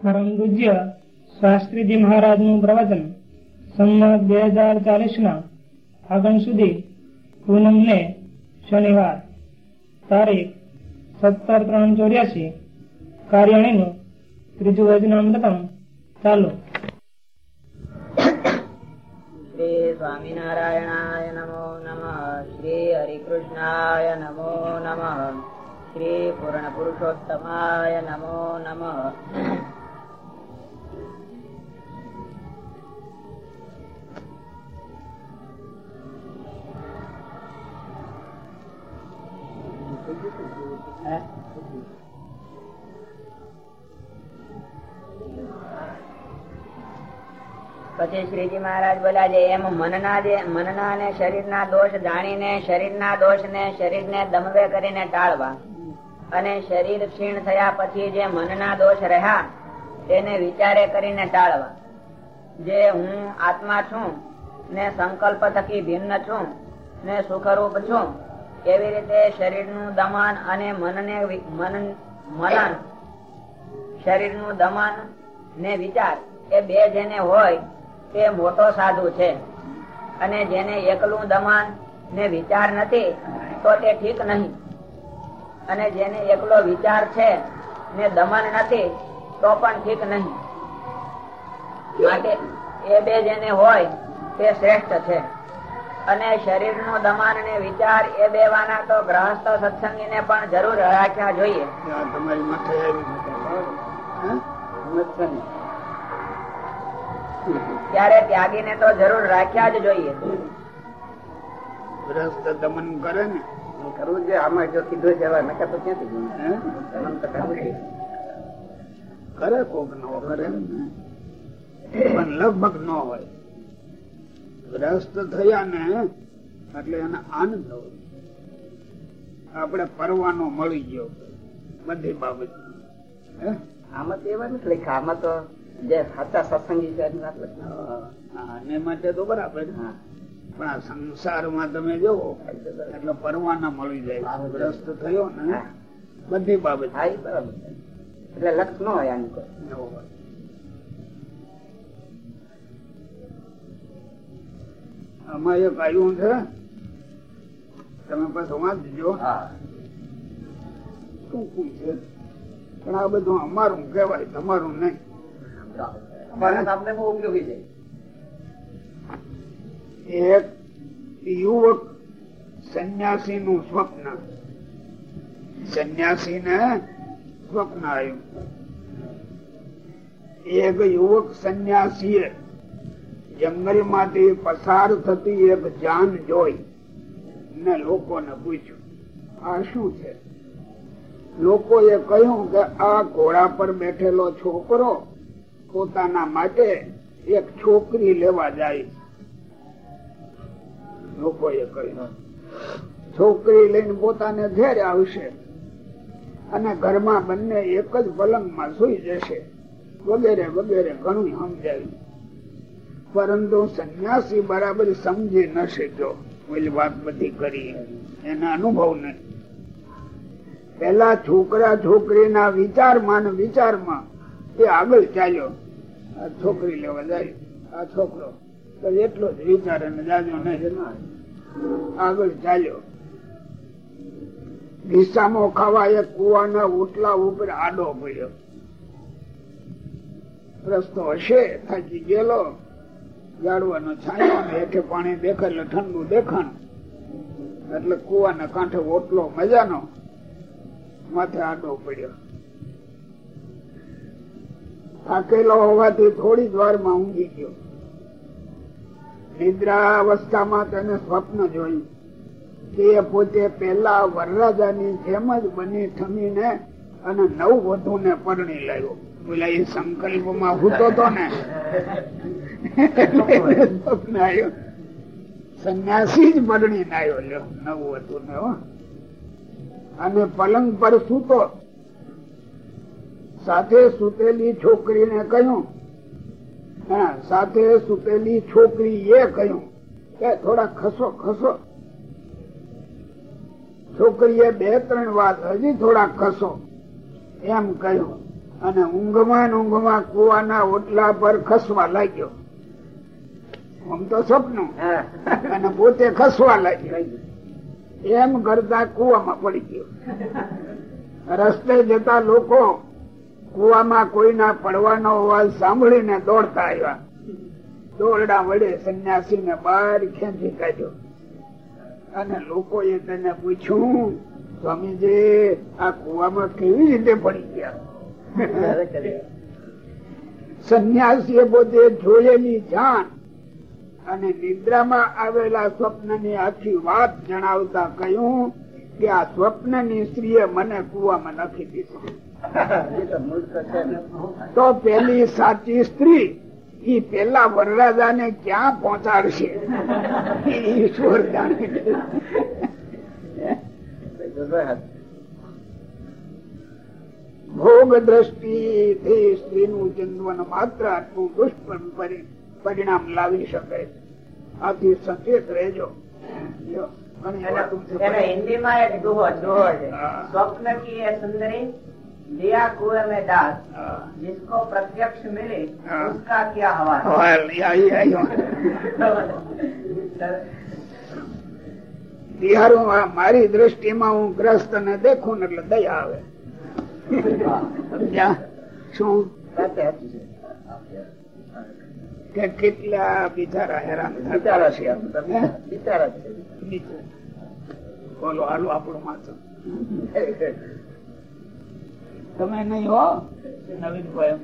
પરમ પૂજ્ય શાસ્ત્રીજી મહારાજનું પ્રવચન સંમત બે હજાર ચાલીસ ના આગળ સુધી પૂનમ ને શનિવાર તારીખ સત્તર ત્રણ ચોર્યાસી કાર્યાણીનું ત્રીજું વચનામૃતમ ચાલુ. શ્રી સ્વામિનારાયણાય નમો નમઃ, શ્રી હરિકૃષ્ણાય નમો નમઃ, શ્રી પૂર્ણ પુરુષોત્તમાય નમો નમઃ. પછી શ્રીજી મહારાજ બોલ્યા છે, એમ મનના મનના અને શરીરના દોષ જાણીને શરીરના દોષને શરીરને દમવે કરીને ટાળવા. અને શરીર ક્ષીણ થયા પછી જે મનના દોષ રહ્યા, તેને વિચારે કરીને ટાળવા. જે હું આત્મા છું, ને સંકલ્પ થકી ભિન્ન છું, ને સુખરૂપ છું એવી રીતે શરીરનું દમન અને મનને મનન મન, મનન, શરીરનું દમન ને વિચાર એ બે જેને હોય તે મોટો સાધુ છે. અને જેને એકલું દમન ને વિચાર નથી, તો તે ઠીક નહીં. અને જેને એકલો વિચાર છે ને દમન નથી, તો પણ ઠીક નહીં. માટે એ બે જેને હોય તે શ્રેષ્ઠ છે. અને શરીરનું દમન ને વિચાર એ દેવાના તો ગ્રહસ્થ સત્સંગી ને પણ જરૂર રાખ્યા જોઈએ તમારી માથે આવી હે? નથી. ત્યારે તો જરૂર રાખ્યા જ જોઈએ ગ્રહસ્થ દમન કરે ને કરવું છે આમાં જો કીધું છે નકા તો ક્યાંથી? દમન તો કરવું. કરે કોક નો કરે પણ લગભગ ન હોય ગ્રસ્ત થયા ને એટલે એને આનંદ હોય. આપણે પરવાનો મળી ગયો. બધી બાબત. હે? આમાં તો એવા નથી લખ્યા આમાં તો જે સાચા સત્સંગી છે. માટે તો બરાબર. હા. પણ આ સંસારમાં તમે જોવો એટલે પરવાના મળી જાય. ગ્રસ્ત થયો ને બધી બાબત. એટલે લક્ષ ન હોય આની કોઈ. આમાં એક આવ્યું છે. તમે પાછું વાંચજો ટૂંકું છે? પણ આ બધું અમારું કહેવાય તમારું નહીં. અમારે તો આપણે બહુ ઉપયોગી છે. એક યુવક સંન્યાસી નું સ્વપ્ન. સંન્યાસી ને સ્વપ્ન આવ્યું. એક યુવક સંન્યાસીએ જંગલમાંથી પસાર થતી એક જાન જોઈ ને લોકોને પૂછ્યું, આ શું છે? લોકોએ કહ્યું કે, આ ઘોડા પર બેઠેલો છોકરો પોતાના માટે એક છોકરી લેવા જાય. લોકોએ કહ્યું, છોકરી લઈને પોતાને ઘેર આવશે અને ઘરમાં બંને એક જ પલંગમાં સુઈ જશે. વગેરે વગેરે ઘણું સમજાયું. પરંતુ સંન્યાસી બરાબર સમજી ન શક્યો ઓલી વાત બધી કરી. એના અનુભવ નહીં પેલા છોકરા છોકરીના વિચારમાં વિચારમાં એ આગળ ચાલ્યો. આ છોકરી લેવા જાય. આ છોકરો. તો એટલો જ વિચાર અને જાજો નહીં આગળ ચાલ્યો. દિશામાં ખાવા એક કુવાના ઓટલા ઉપર આડો પડ્યો. રસ્તો હશે, થાકી ગયેલો. જાડવાનો છાંયો ને હેઠે પાણી એટલે ઠંડુ દેખાણ. એટલે કુવાના કાંઠે ઓટલો મજાનો માથે આડો પડ્યો. થાકેલો હોવાથી થોડી જ વારમાં ઊંઘી ગયો. નિદ્રા અવસ્થામાં તેને સ્વપ્ન જોયું તે પોતે પેલા વરરાજાની જેમ જ બની થમીને અને નવ વધુ ને પરણી લાવ્યો. પેલા એ સંકલ્પમાં હૂતો હતો ને. સંન્યાસી જ પરણી નાયો નવ વધુ ને અને પલંગ પર સૂતો. સાથે સુતેલી છોકરીને કહ્યું, હા, સાથે સુતેલી છોકરી એ કહ્યું. કે થોડા ખસો ખસો. છોકરીએ બે, ત્રણ વાત હજી થોડા ખસો. એમ કહ્યું અને ઊંઘમાં ઊંઘમાં કુવાના ઓટલા પર ખસવા લાગ્યો. આમ તો સપનું. અને પોતે ખસવા લાગ્યો. એમ કરતા કુવામાં પડી ગયો. રસ્તે જતા લોકો કુવામાં કોઈના પડવાનો અવાજ સાંભળીને દોડતા આવ્યા. દોરડા વડે સંન્યાસી ને બહાર ખેંચી કાઢ્યો. અને લોકોએ તેને પૂછ્યું સ્વામીજી આ કુવામાં કેવી રીતે પડી ગયા? સંન્યાસીએ પોતે જોયેલી જાણ અને નિદ્રામાં આવેલા સ્વપ્નની આખી વાત જણાવતા કહ્યું કે આ સ્વપ્નની સ્ત્રીએ મને કુવામાં નાખી દીધું તો ને. પેલી સાચી સ્ત્રી ઈ પેલા વરરાજાને ક્યાં પહોંચાડશે ઈશ્વર જાણે. ભોગ દ્રષ્ટિથી સ્ત્રીનું ચિંતન માત્ર આટલું દુષ્પર પરી- પરિણામ લાવી શકે છે. આથી સચેત રહેજો લ્યો, ઘણી વાતો છે. એને હિન્દીમાં એક દુહો દુહો છે હા. સ્વપ્ન કી એ સુંદરી દિયા કુએ में डाल હા. जिसको प्रत्यक्ष मिले हाँ। उसका क्या हवा હવે આઈ- આઈ- બિહારું આ મારી દ્રષ્ટિમાં હું ગ્રસ્ત ને દેખું ને એટલે દયા આવે સમજ્યા? શું. કે કેટલા બિચારા હેરાન બિચારા છે. બિચારા છે. બોલો હાલો આપણું માથું. તમે નહીં હો? નવીનભાઈ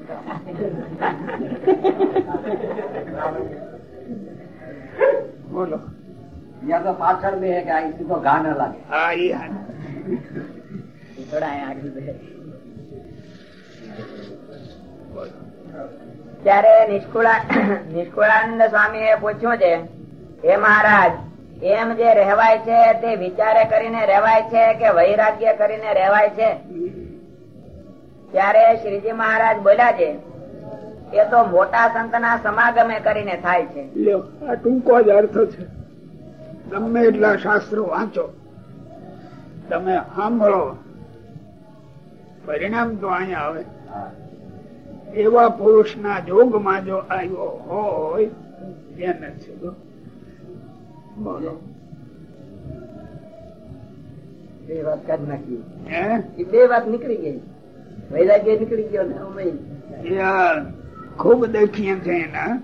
બોલો. યા તો પાછળ બે કે આ સીધો ઘા ના લાગે. હા એ. થોડા આગળ બે. ત્યારે નિષ્કુળાનંદ સ્વામી એ પૂછ્યું છે હે મહારાજ એમ જે રહેવાય છે તે વિચારે કરીને રહેવાય છે કે વૈરાગ્ય કરીને રહેવાય છે? ત્યારે શ્રીજી મહારાજ બોલ્યા છે એ તો મોટા સંતના સમાગમે કરીને થાય છે. આ ટૂંકો જ અર્થ છે. ગમે એટલા શાસ્ત્રો વાંચો. તમે સાંભળો. પરિણામ તો અહીંયા આવે. એવા પુરુષના જોગમાં જો આવ્યો હોય એને છે જો. બોલો. બે વાત કાઢી નાખી. બે વાત નીકળી ગઈ. વૈરાગ્ય નીકળી ગયો ને અમે. એ આ ખૂબ દેખીએ છે એના.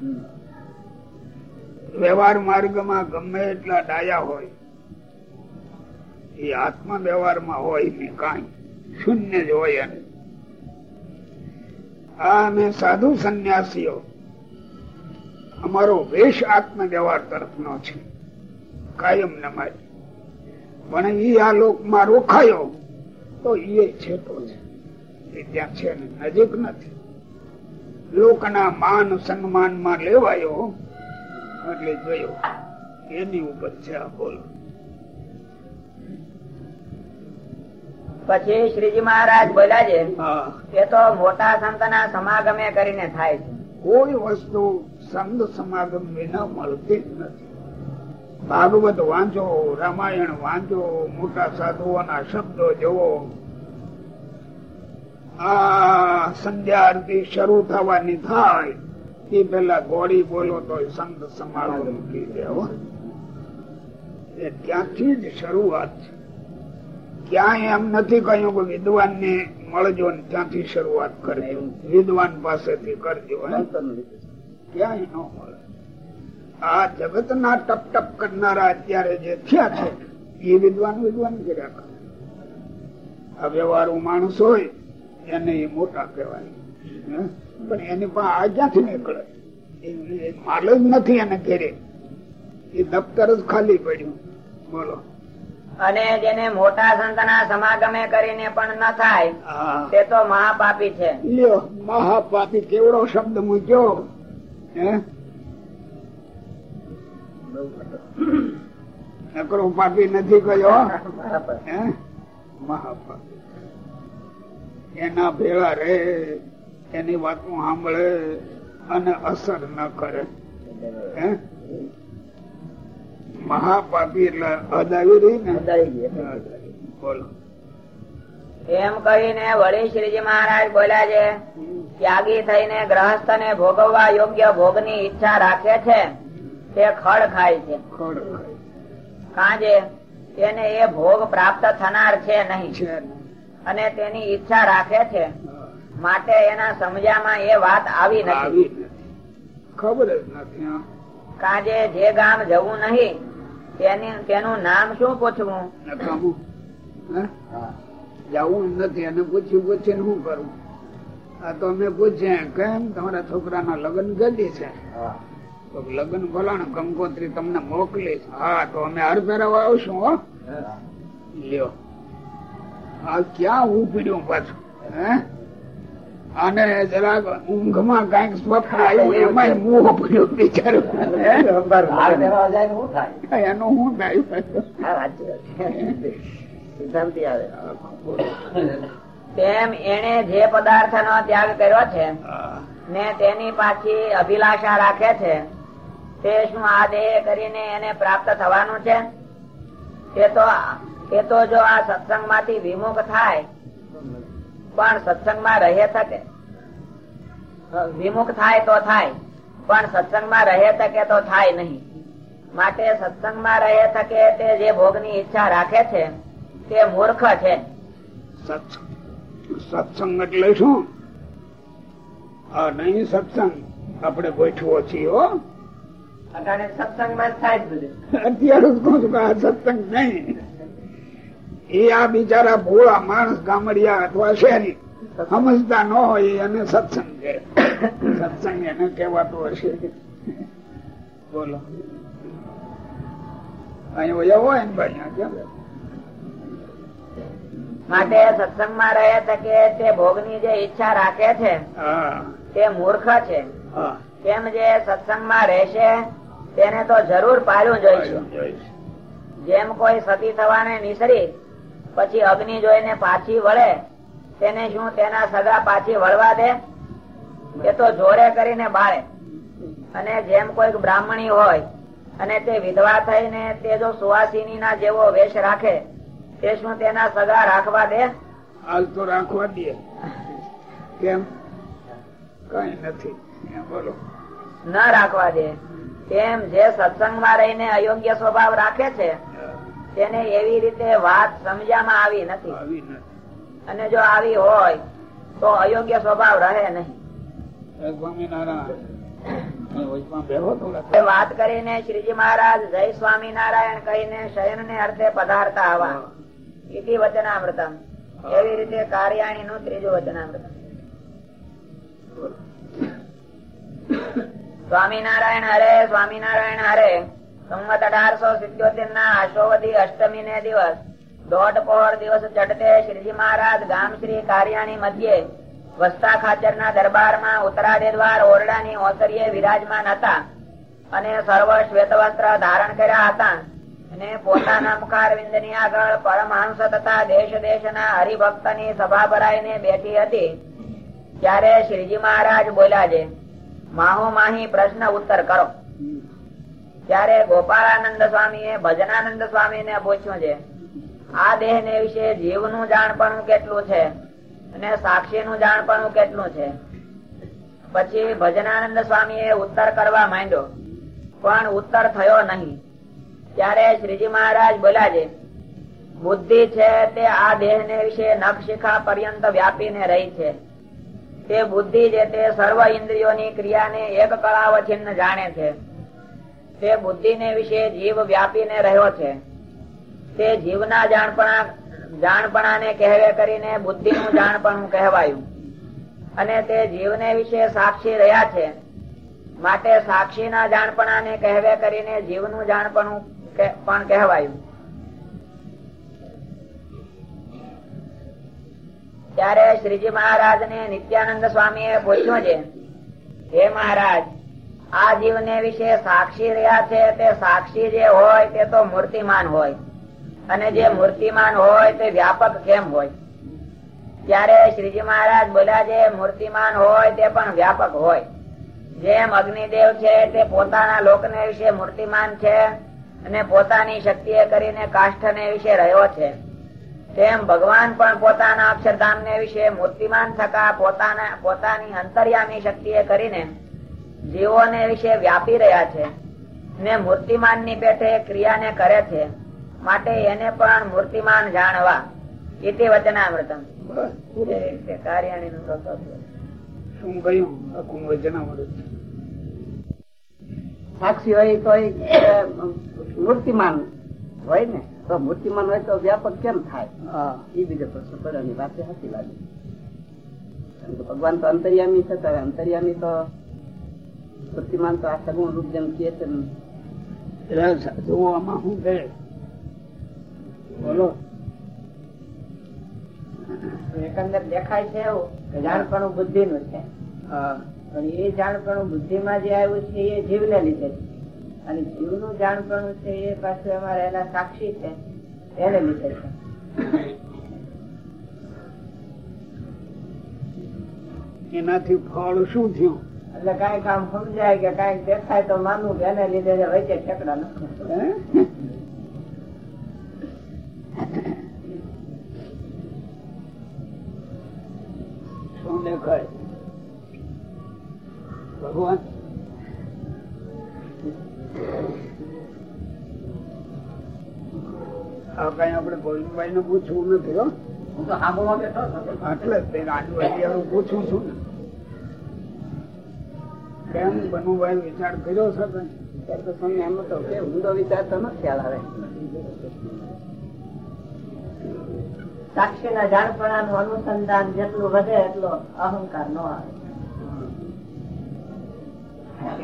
વ્યવહાર માર્ગમાં ગમે એટલા ડાયા હોય. એ આત્મા વ્યવહારમાં હોય ને કાંઈ. શૂન્ય જ હોય એને. આ અમે સાધુ સંન્યાસીઓ. અમારો વેશ આત્મ વ્યવહાર તરફનો છે. કાયમ નમાય. પણ ઈ આ લોકમાં રોખાયો તો એ છેટો છે. એ ત્યાં છે નજીક નથી. લોકના માન સન્માનમાં લેવાયો એટલે જોયો. એની ઉપર છે આ બોલો. પછી શ્રીજી મહારાજ બોલ્યા છે એ તો મોટા સંતના સમાગમે કરીને થાય છે. કોઈ વસ્તુ સંત સમાગમ વિના મળતી જ નથી. ભાગવત વાંચો રામાયણ વાંચો મોટા સાધુઓના શબ્દો જુઓ. આ સંધ્યા આરતી શરૂ થવાની થાય એ પેલા ગોળી બોલો તો સંત સમાગમ કી દેવો એ ત્યાંથી જ શરૂઆત છે. ક્યાંય એમ નથી કહ્યું કે વિદ્વાન ને મળજો ને ત્યાંથી શરૂઆત કરજો. વિદ્વાન પાસેથી કરજો ક્યાંય ન મળે. આ જગત ના ટપ ટપ કરનારા અત્યારે જે થયા છે એ વિદ્વાન વિદ્વાન કર્યા કરે. આ વ્યવહારુ માણસ હોય એને એ મોટા કહેવાય. પણ એની પણ આ ક્યાંથી નીકળે? માલ જ નથી એને ઘેરે. એ દફતર જ ખાલી પડ્યું. બોલો. અને જેને મોટા સંતના સમાગમે કરીને પણ ન થાય તે તો મહાપાપી છે. લ્યો મહાપાપી કેવડો શબ્દ મૂક્યો? હે? નકરો પાપી નથી કયો? હે? મહાપાપી. એના ભેળા રે એની વાતો સાંભળે અને અસર ન કરે. હે? મહાપાપી એટલે અદાવી રહી ને? અદાવી બોલો. એમ કહીને વળી શ્રીજી મહારાજ બોલ્યા છે ત્યાગી થઈને ગ્રહસ્થ ને ભોગવવા યોગ્ય ભોગની ઈચ્છા રાખે છે તે ખડ ખાય છે. કાંજે તેને એ ભોગ પ્રાપ્ત થનાર છે નહીં. અને તેની ઈચ્છા રાખે છે માટે એના સમજામાં એ વાત આવી નથી. ખબર જ નથી હા. કાંજે જે ગામ જવું નહીં તેની નામ શું પૂછવું? નકામું હે? જવું નથી અને પૂછ્યું પૂછીને શું કરું? આ તો અમે પૂછ્યા કેમ તમારા છોકરાના લગ્ન ગદી છે. તો લગ્ન ભલાણ ગંગોત્રી તમને મોકલીશ હા તો અમે હર પહેરાવા આવશું હો. લ્યો. આ ક્યાં ઉપડ્યું પાછું? હે? અને જરાક ઊંઘમાં કંઈક સ્વપ્ન આવ્યું એમાં મોહ પડ્યો બિચારો. હે? એનું થાય. સિદ્ધાંતિ આવે. તેમ એને જે પદાર્થ નો ત્યાગ કર્યો છે ને તેની પાછી અભિલાષા રાખે છે તે શું આ દેહ કરીને એને પ્રાપ્ત થવાનું છે. તે તો તે તો જો આ સત્સંગમાંથી વિમુખ થાય પણ સત્સંગમાં રહે શકે. વિમુખ થાય તો થાય પણ સત્સંગમાં રહે શકે તો થાય નહીં. માટે સત્સંગમાં રહે શકે તે જે ભોગની ઈચ્છા રાખે છે તે મૂર્ખ છે. સત્સંગ સત્સંગ એટલે શું? આ નહીં સત્સંગ આપણે ગોઠવો છીએ હો. સત્સંગમાં થાય જ બધું. અત્યારે સત્સંગ નહીં. એ આ બિચારા ભોળા માણસ ગામડિયા અથવા શહેરી સમજતા ન હોય એને સત્સંગ છે સત્સંગ એને કહેવાતો હશે. બોલો. અહીં વયા હોય ને ભાઈ કેમ? માટે સત્સંગમાં રહે તે ભોગની જે ઈચ્છા રાખે છે તે મૂર્ખ છે. તેમ જે સત્સંગમાં રહેશે તેને તો જરૂર જોઈશું. જોઈશ. જેમ કોઈ સતી થવાને નિસરી પછી અગ્નિ જોઈને પાછી વળે. તેને શું તેના સગા પાછી વળવા દે? એ તો જોરે કરીને બાળે. અને જેમ કોઈક બ્રાહ્મણી હોય અને તે વિધવા થઈને તે જો સુવાસિની ના જેવો વેશ રાખે તે શું તેના સગા રાખવા દે? હાલ તો રાખવા દે. કેમ? કઈ નથી. બોલો. ના રાખવા દે. તેમ જે સત્સંગમાં રહીને અયોગ્ય સ્વભાવ રાખે છે તેને એવી રીતે વાત સમજામાં આવી નથી. અને જો આવી હોય તો અયોગ્ય સ્વભાવ રહે નહીં. વાત કરીને શ્રીજી મહારાજ જય સ્વામિનારાયણ કહીને શયન ને અર્થે પધારતા આવા. ઇતિ વચનામૃતમ. એવી રીતે કાર્યાણી નું ત્રીજું વચનામૃતમ સ્વામિનારાયણ હરે સ્વામિનારાયણ હરે. સંવત અઢારસો સિત્યોતેર ના આશોવદી અષ્ટમી ને દિવસ. દોઢ દિવસ ચડતે શ્રીજી મહારાજ ગામ શ્રી મધ્યે વસ્તા ખાચર ના દરબારમાં ઉત્તરાદેદ્વાર ઓરડાની ઓસરીએ વિરાજમાન હતા અને સર્વ શ્વેત વસ્ત્ર ધારણ કર્યા હતા અને પોતાના મુખારવિંદની આગળ પરમહંસ તથા દેશ દેશના હરિભક્તની સભા ભરાઈને બેઠી હતી. ત્યારે શ્રીજી મહારાજ બોલ્યા છે, માહો માહી, પ્રશ્ન ઉત્તર કરો. ત્યારે ગોપાળાનંદ સ્વામીએ, ભજનાનંદ સ્વામી ને પૂછ્યું છે, આ દેહ ને વિશે જીવનું જાણપણું કેટલું છે? અને સાક્ષી નું જાણપણું કેટલું છે? પછી ભજનાનંદ સ્વામીએ ઉત્તર કરવા માંડ્યો, પણ ઉત્તર થયો નહીં. ત્યારે શ્રીજી મહારાજ બોલ્યા છે, બુદ્ધિ છે તે આ દેહ ને વિશે નખશિખા પર્યંત વ્યાપીને રહી છે. તે બુદ્ધિ જે તે સર્વ ઇન્દ્રિયોની ક્રિયાને એક કળાવછિન્ન જાણે છે. તે બુદ્ધિ ને વિશે જીવ વ્યાપીને રહ્યો છે, તે જીવના જાણપણા કહેવે કરીને બુદ્ધિનું જાણપણું કહેવાયું. અને તે જીવને વિશે સાક્ષી રહ્યા છે, માટે સાક્ષીના જાણપણાને કહેવે કરીને જીવનું જાણપણું પણ કહેવાયું. ત્યારે શ્રીજી મહારાજ ને નિત્યાનંદ સ્વામી એ પૂછ્યું છે, હે મહારાજ આ જીવને વિશે સાક્ષી રહ્યા છે, તે સાક્ષી જે હોય તે તો મૂર્તિમાન હોય. અને જે મૂર્તિમાન હોય તે વ્યાપક કેમ હોય? ત્યારે શ્રીજી મહારાજ બોલ્યા, જે મૂર્તિમાન હોય તે પણ વ્યાપક હોય. જેમ અગ્નિદેવ છે, તે પોતાના લોકને વિશે મૂર્તિમાન છે અને પોતાની શક્તિએ કરીને કાષ્ઠને વિશે રહ્યો છે. તેમ ભગવાન પણ પોતાના અક્ષરધામ ને વિશે મૂર્તિમાન થકા પોતાના, પોતાની અંતર્યામી શક્તિએ કરીને જીવોને વિશે વ્યાપી રહ્યા છે ને મૂર્તિમાનની પેઠે ક્રિયાને કરે છે માટે એને પણ મૂર્તિમાન જાણવા. ઇતિ વચનામૃતમ આખું વચનામૃત સાક્ષી હોય તો મૂર્તિમાન હોય ને તો મૂર્તિમાન હોય તો વ્યાપક કેમ થાય? હા. એ બીજો પ્રશ્ન પડ્યો ની વાત સાચી લાગે. ભગવાન તો અંતર્યામી છે અંતર્યામી તો મૂર્તિમાન તો આ સગુણ રૂપ જેમ કે ને, રસ જુઓ શું કહે. બોલો. એકંદર દેખાય છે એવું કે જાણપણું બુદ્ધિ નું છે પણ એ જાણપણું બુદ્ધિમાં જે આવ્યું છે એ જીવને લીધે છે. અને જીવનું જાણપણું છે એ પાછું અમારે એના સાક્ષી છે એને લીધે છે. એનાથી ફળ શું થયું? એટલે કઈ કામ સમજાય કે કઈ દેખાય તો માનવું કે એને લીધે છે વચ્ચે ઠેકડા નથી. શું દેખાય? ભગવાન? આ કઈ આપડે ગોવિંદભાઈ ને પૂછવું નથી હો. હું તો સાંભળવા બેઠો. એટલે પૂછું છું ને. કેમ બનુભાઈ વિચાર કર્યો છે ત્યારે તો સ્વામી એમ હતો કે ઊંડો વિચાર તો ખ્યાલ આવે. સાક્ષી ના જાણપણાનું અનુસંધાન જેટલું વધે એટલો અહંકાર નો આવે.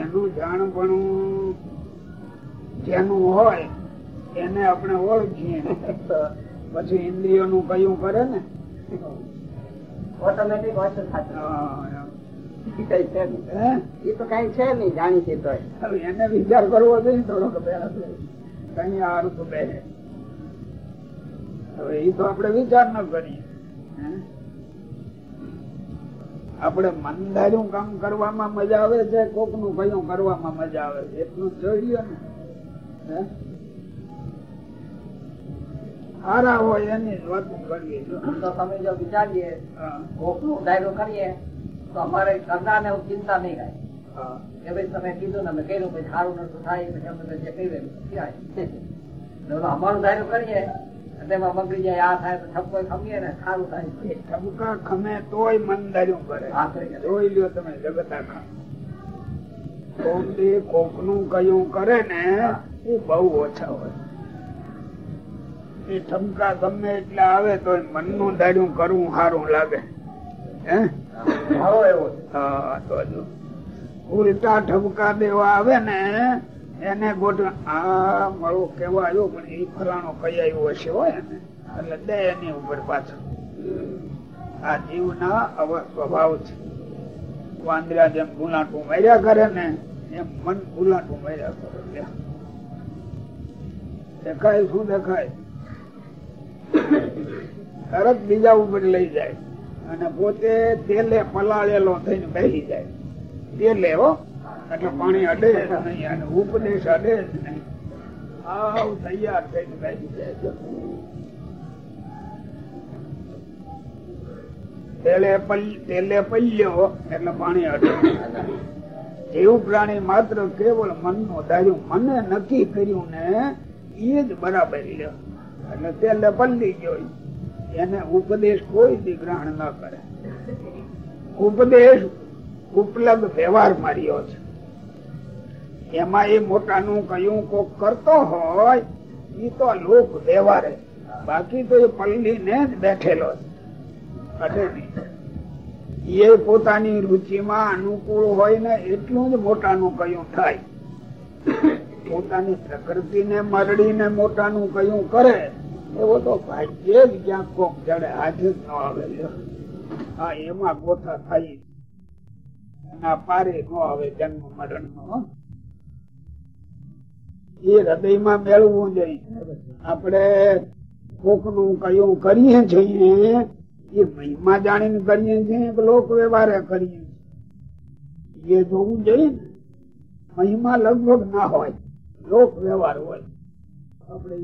એનું જાણપણું જેનું હોય એને આપણે ઓળખીએ. પછી પછી ઇન્દ્રિયોનું કયું કરે ને? ઓટોમેટિક ઓછું થતું હા, ઈ કઈ છે નહીં. હે? ઈ તો કઈ છે નહીં જાણી તો એને વિચાર કરવો જોઈએ થોડોક પહેલા કઈ હારું તો બે હવે એ તો આપણે વિચાર ન કરીએ આપણે મનદાર્યું કામ કરવામાં મજા આવે છે કોકનું કયું કરવામાં મજા આવે છે એટલું જોઈએ ને હે? સારા હોય એની વાતો કરીએ તો તમે જો વિચારીએ કોકનું ડાયરો કરીએ તો અમારે કરનારને ચિંતા નહીં થાય. કે ભાઈ તમે કીધું ને અમે કહ્યું પછી સારું નતું થાય પછી અમે જે થાય? ને અમારું ધાર્યું કરીએ તેમાં બગડી જાય આ થાય તો ઠપકો ખમીએ ને સારું થાય. ખમે તોય મનદાર્યું કરે. હા, જોઈ લ્યો તમે જગત ખા કોક કોકનું કયું કરે ને એ બહુ ઓછા હોય. એ ઠપકા ગમે એટલે આવે તો મનનું દાડ્યું કરવું સારું લાગે. હે? ભાવો એવો ઉલટા ઠબકા દેવા આવે ને એને ગોઠ આ મળો કેવા આવ્યો પણ એ ફલાણો કઈ આવ્યો હશે હોય ને એટલે દે એની ઉપર પાછળ. આ જીવના આવા સ્વભાવ છે. વાંદરા જેમ ગુલાટું માર્યા કરે ને એમ મન ગુલાટું માર્યા કરે. દેખાય શું દેખાય? તરત બીજા ઉપર લઈ જાય. અને પોતે તેલે પલાળેલો થઈને બેસી જાય. તેલે હો, એટલે પાણી અડે અને ઉપદેશ અડે જ નહીં. આવ તૈયાર થઈને બેસી જાય તેલે પલ્યો એટલે પાણી અડે જીવ પ્રાણી માત્ર કેવળ મનનું ધાર્યું. મને નક્કી કર્યું ને એ જ બરાબર લ્યો. એટલે તેલે પલ્લી ગયો એને ઉપદેશ કોઈ ગ્રહણ ન કરે. ઉપદેશ ઉપલબ્ધ વ્યવહાર માર્યો છે. એમાં એ મોટાનું કયું કોક કરતો હોય એ તો લોક વ્યવહાર. બાકી તો એ પલ્લીને જ બેઠેલો છે. એ પોતાની રુચિમાં અનુકૂળ હોય ને એટલું જ મોટાનું કયું થાય. પોતાની પ્રકૃતિને મરડીને મોટાનું કયું કરે. એવો તો ભાગ્યે જ ક્યાંક કોક જડે હાજર ન આવે. હા, એમાં ગોથા થાય. એના પારે ન આવે જન્મ મરણ નો એ હૃદયમાં મેળવવું જોઈએ. આપણે કોકનું કયું કરીએ છીએ, એ મહિમા જાણીને કરીએ છીએ કે લોક વ્યવહારે કરીએ છીએ. એ જોવું જોઈએ મહિમા લગભગ ના હોય, લોક વ્યવહાર હોય. આપણે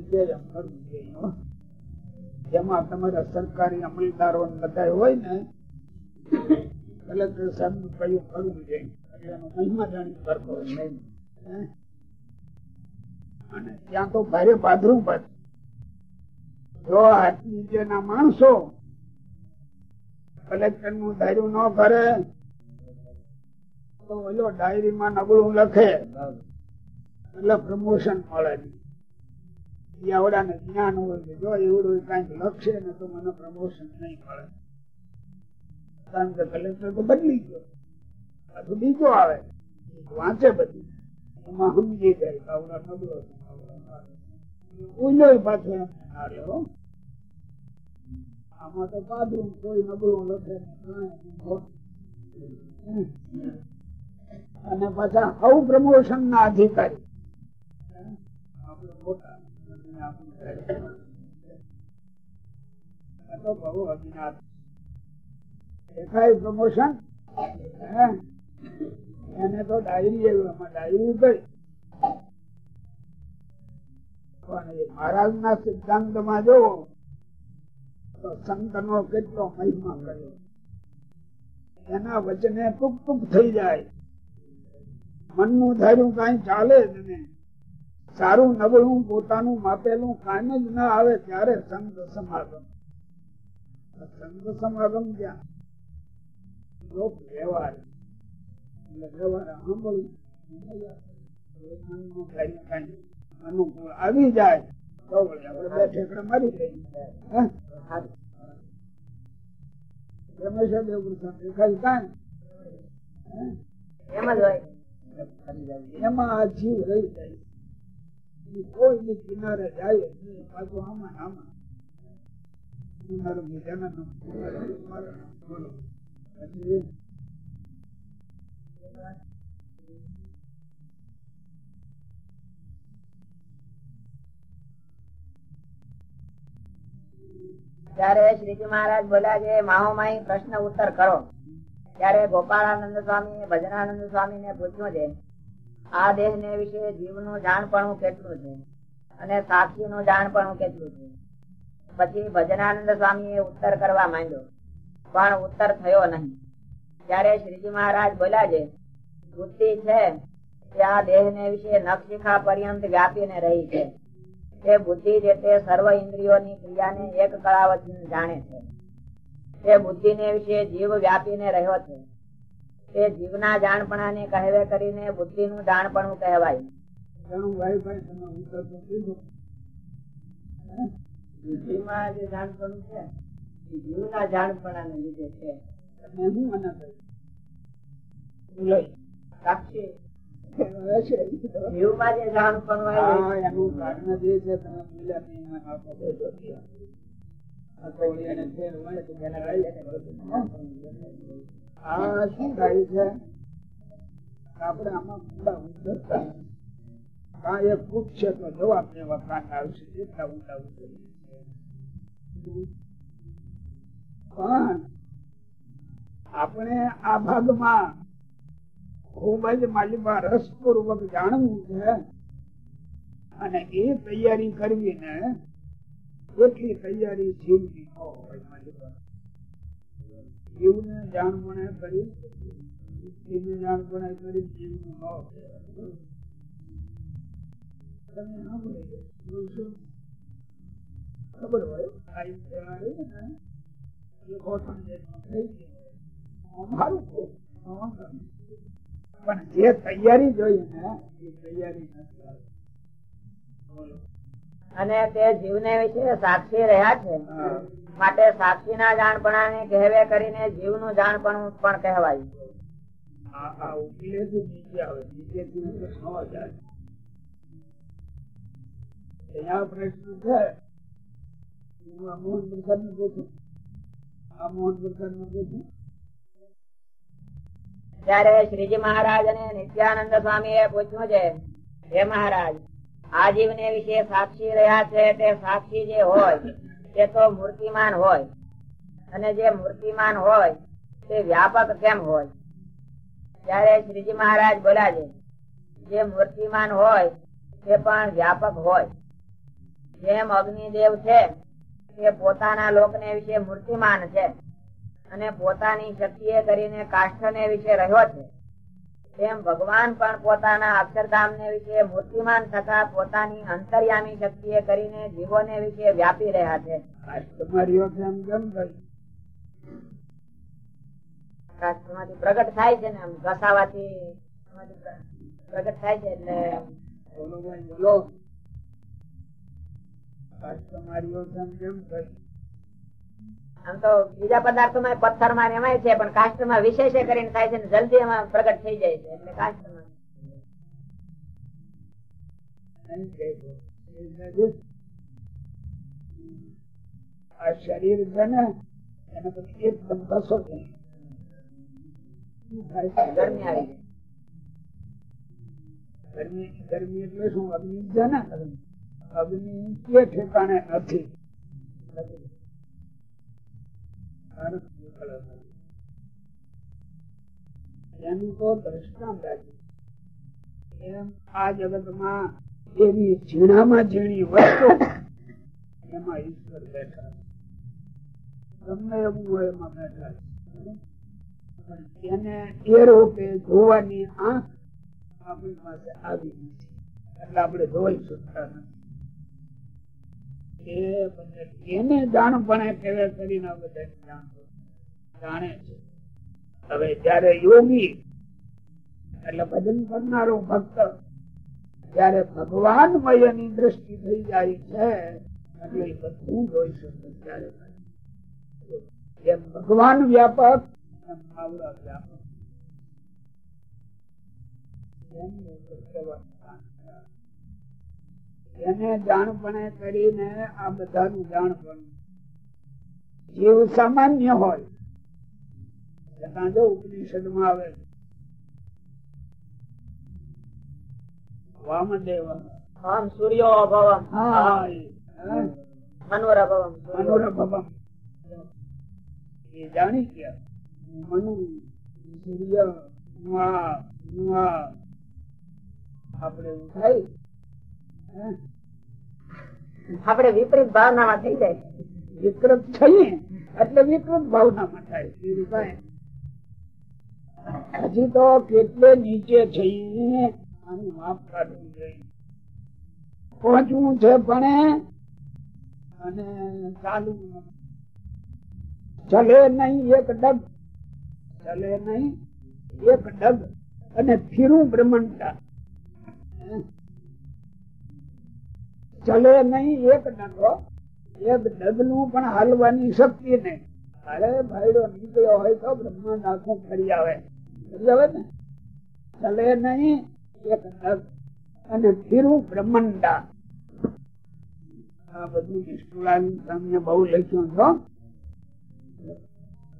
કરવું જોઈએ જેમાં તમારા સરકારી અમલદારો બધા હોય ને, કલેક્ટર સાહેબ કયું કરવું જોઈએ. મહિમા અને ત્યાં તો ભારે પાધરું પદ જો હાથ નીચેના માણસો કલેક્ટરનું ધાર્યું ન કરે, તો ઓલો ડાયરીમાં નબળું લખે. એટલે પ્રમોશન મળે નહીં. આવડાને જ્ઞાન હોય કે જો એવડું કંઈક લખશે ને તો મને પ્રમોશન નહીં મળે. કલેક્ટર તો બદલી ગયો. પાછું બીજો આવે. વાંચે બધું. એમાં સમજી જાય કે આવડા નબળો. આમાં તો પાદરું કોઈ નબળું લખે. અને પાછા હવ પ્રમોશન ના અધિકારી. આપણે મોટા તો બહુ અજ્ઞાત દેખાય પ્રમોશન એને તો ડાયરી ડાયરી કરી પણ મહારાજ ના સિદ્ધાંતમાં જોવો સંત નો કેટલો મહિમા કર્યો. એના વચને ટૂંક ટૂંક થઈ જાય. મનનું ધાર્યું કઈ ચાલે જ નહીં. સારું નબળું પોતાનું માપેલું કાંઈ જ ના આવે ત્યારે સંત સમાગમ. સંત સમાગમ ક્યાં? લોક વ્યવહાર. વ્યવહાર અનુકૂળ આવી જાય તો આપણે બે ઠેકડા મારી લઈએ? દેવ દેખાય કાંઈ? એમ આ જીવ રહી જાય. કોઈની કિનારે જાય પાછું આમાં આમાં. મારા ત્યારે શ્રીજી મહારાજ બોલ્યા છે માહો માહોમાઈ પ્રશ્ન ઉત્તર કરો ત્યારે ગોપાળાનંદ સ્વામી, ભજનાનંદ સ્વામી ને પૂછ્યું છે આ દેહ ને વિશે જીવનું જાણપણું કેટલું છે? અને સાક્ષી નું જાણપણું કેટલું છે? પછી ભજનાનંદ સ્વામી ઉત્તર કરવા માંડ્યો, પણ ઉત્તર થયો નહીં. ત્યારે શ્રીજી મહારાજ બોલ્યા છે, બુદ્ધિ છે તે આ દેહ ને વિશે નખશિખા પર્યંત વ્યાપીને રહી છે. તે બુદ્ધિ જે તે સર્વ ઇન્દ્રિયોની ક્રિયાને એક કળાવતી જાણે છે. તે બુદ્ધિ ને વિશે જીવ વ્યાપીને રહ્યો છે. તે જીવના જાણપણાને કહેવે કરીને બુદ્ધિનું જાણપણું કહેવાય? બુદ્ધિમાં જે જાણપણું છે એ જીવના જાણપણાને લીધે છે હું સાક્ષી. જીવમાં જે જાણપણું હોય એનું કારણ જે છે તમે બોલ્યા એમાં આપો બેસો ત્યાં. આ શું થાય આપણે આમાં ઊંડા ઉતરતા જવાબ લેવા પણ આપણે આ ભાગમાં ખૂબ જ માલિમાં રસપૂર્વક જાણવું છે અને એ તૈયારી કરવી ને એટલી તૈયારી જીવની હોય માલિકા જીવને જાણપણે કરી જીવને જાણપણે કરી જીવનું કહેવાય. તમે. ખબર હોય ને પણ જે તૈયારી જોઈએ ને એ તૈયારી નથી અને તે જીવને વિશે સાક્ષી રહ્યા છે હા. માટે સાક્ષી ના કહેવે કરીને જાણપણું પણ કહેવાય. ન આ મોહન પ્રસાદ ને પ્રસાદ ને પૂછું. ત્યારે શ્રીજી મહારાજ અને નિત્યાનંદ સ્વામી એ પૂછ્યું છે હે મહારાજ આ જીવને વિશે સાક્ષી રહ્યા છે તે સાક્ષી જે હોય તે તો મૂર્તિમાન હોય. અને જે મૂર્તિમાન હોય, તે વ્યાપક કેમ હોય? ત્યારે શ્રીજી મહારાજ બોલ્યા છે, જે મૂર્તિમાન હોય, તે પણ વ્યાપક હોય. જેમ અગ્નિદેવ છે એ પોતાના લોકને વિશે મૂર્તિમાન છે. અને પોતાની શક્તિએ કરીને કાષ્ઠને વિશે રહ્યો છે. તેમ ભગવાન પણ પોતાના અક્ષરધામ ને વિશે મૂર્તિમાન થતા પોતાની અંતર્યામી શક્તિએ કરીને જીવો ને વિશે વ્યાપી રહ્યા છે. પ્રગટ થાય છે ને ઘસાવાથી પ્રગટ થાય છે એટલે આમ તો બીજા પદાર્થોમાં પથ્થરમાં એમાંય છે પણ કાષ્ટમાં વિશેષ કરીને થાય છે જલ્દી એમાં પ્રગટ થઈ જાય છે એટલે કાષ્ટમાં એમ. આ શરીર છે ને એને પછી એકદમ કસો નહીં. શું થાય છે? ગરમી આવી ગરમી ગરમી એટલે શું અગ્નિ છે ને અગ્નિ કે ઠેકાણે નથી એનું તો દ્રષ્ટાંત એવી ઝીણામાં ઝીણી વસ્તુ એમાં ઈશ્વર બેઠા તમને એવું હોય એમાં બેઠા. એને એ રૂપે જોવાની આંખ આપણી પાસે આવી નથી એટલે આપણે જોઈ શકતા નથી એને જાણપણે કેવે કરીને બધા જાણે છે. હવે જયારે યોગી, એટલે ભજન કરનારો ભક્ત, જયારે ભગવાન એની દ્રષ્ટિ થઈ જાય છે, એટલે બધું જોઈ શકે ત્યારે. એમ ભગવાન વ્યાપક વ્યાપક. એની જાણપણે કરીને આ બધાનું જાણપણ. જીવ સામાન્ય હોય. છતાં જો ઉપનિષદમાં આવે છે. વામદેવ. અહમ સૂર્યો ભવમ હા. એ, હા, મનોર મનોરભવમ. એ જાણી ગયા. મનુ સૂર્ય. આપણે એવું થાય? આપણે વિપરીત ભાવનામાં થઈ જાય. વિકૃત થઈએ એટલે વિકૃત ભાવનામાં થાય. હજી તો કેટલે નીચે છે પહોંચવું છે પણ અને ચાલુ ચલે નહીં એક ડગ. ચલે નહીં એક ડગ. અને ફીરું બ્રહ્માંડતા. ચલે નહીં એક ડગો, એક ડગલું પણ હાલવાની શક્તિ નહીં. અરે ભાઈડો નીકળ્યો હોય તો બ્રહ્માંડ આખું ફરી આવે. સમજાવે ને ચલે નહીં, એક ડગ અને ફીરું બ્રહ્માંડા. આ બધું નિષ્ઠુલાલ તમને બહુ લખ્યું છો.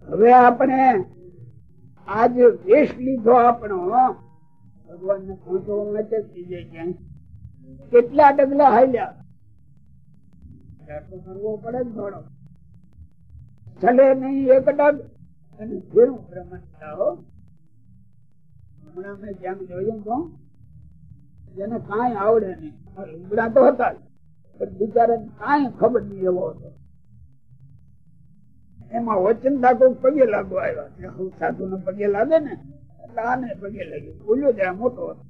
હવે આપણે આજ વેશ લીધો આપણો. ભગવાન ને પહોંચવા માટે થઈ જાય ક્યાંય કેટલા ડગલા હાલ્યા? તો કરવો પડે થોડો. ચલે નહીં એક ડગ. અને ફેરું બ્રહ્માંડ હો હમણાં મેં જેમ જોયું તો જેને કાંઈ આવડે નહીં. આ તો હતા પણ બિચારા કાંઈ ખબર નહીં એવો હતો. એમાં ઓચિંતા કોઈ પગે લાગવા આવ્યા. હું સાધુ ને પગે લાગે ને? એટલે આને પગે લાગ્યું. બોલ્યો જાય મોટો હતો.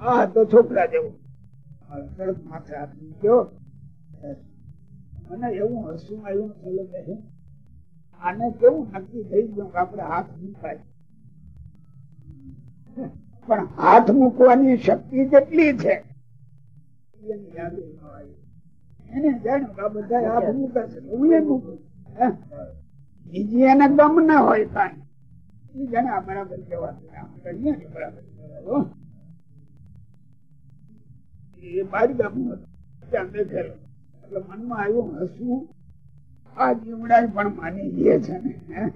આ તો છોકરા જેવું. એવું હસું આવ્યું ચલો આને કેવું નક્કી થઈ ગયું હાથ મૂકાય? પણ હાથ મૂકવાની શક્તિ કેટલી છે? એની જાણ્યું કે હાથ મૂકે છે. બીજી એને ગમ ના હોય કાંઈ. જાણે બરાબર કહેવાતું આમ કરીએ બરાબર. એ બારી આવ્યું હસવું આ જીવડા પણ માની લે છે ને?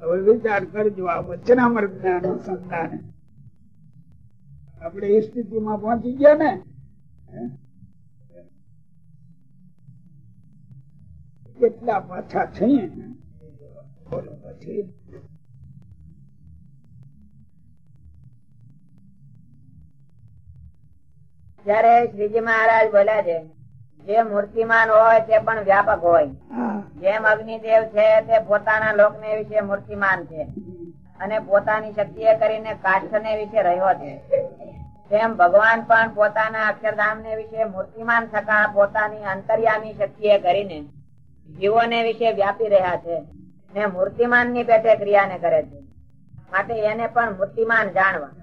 હવે વિચાર કરજો, આ વચનામૃત ને અનુસંધાન આપણે એ સ્થિતિમાં પહોંચી ગયા ને? કેટલા પાછા થઈએ? બોલો, પછી. ત્યારે શ્રીજી મહારાજ બોલ્યા છે જે મૂર્તિમાન હોય તે પણ વ્યાપક હોય. જેમ અગ્નિદેવ છે તે પોતાના લોકને વિશે મૂર્તિમાન છે અને પોતાની શક્તિ કરીને કાષ્ઠને વિશે રહ્યો છે. તેમ ભગવાન પણ પોતાના અક્ષરધામને વિશે મૂર્તિમાન થતા પોતાની અંતર્યામી શક્તિ કરીને જીવોને વિશે વ્યાપી રહ્યા છે ને મૂર્તિમાનની પેટે ક્રિયાને કરે છે. માટે એને પણ મૂર્તિમાન જાણવા.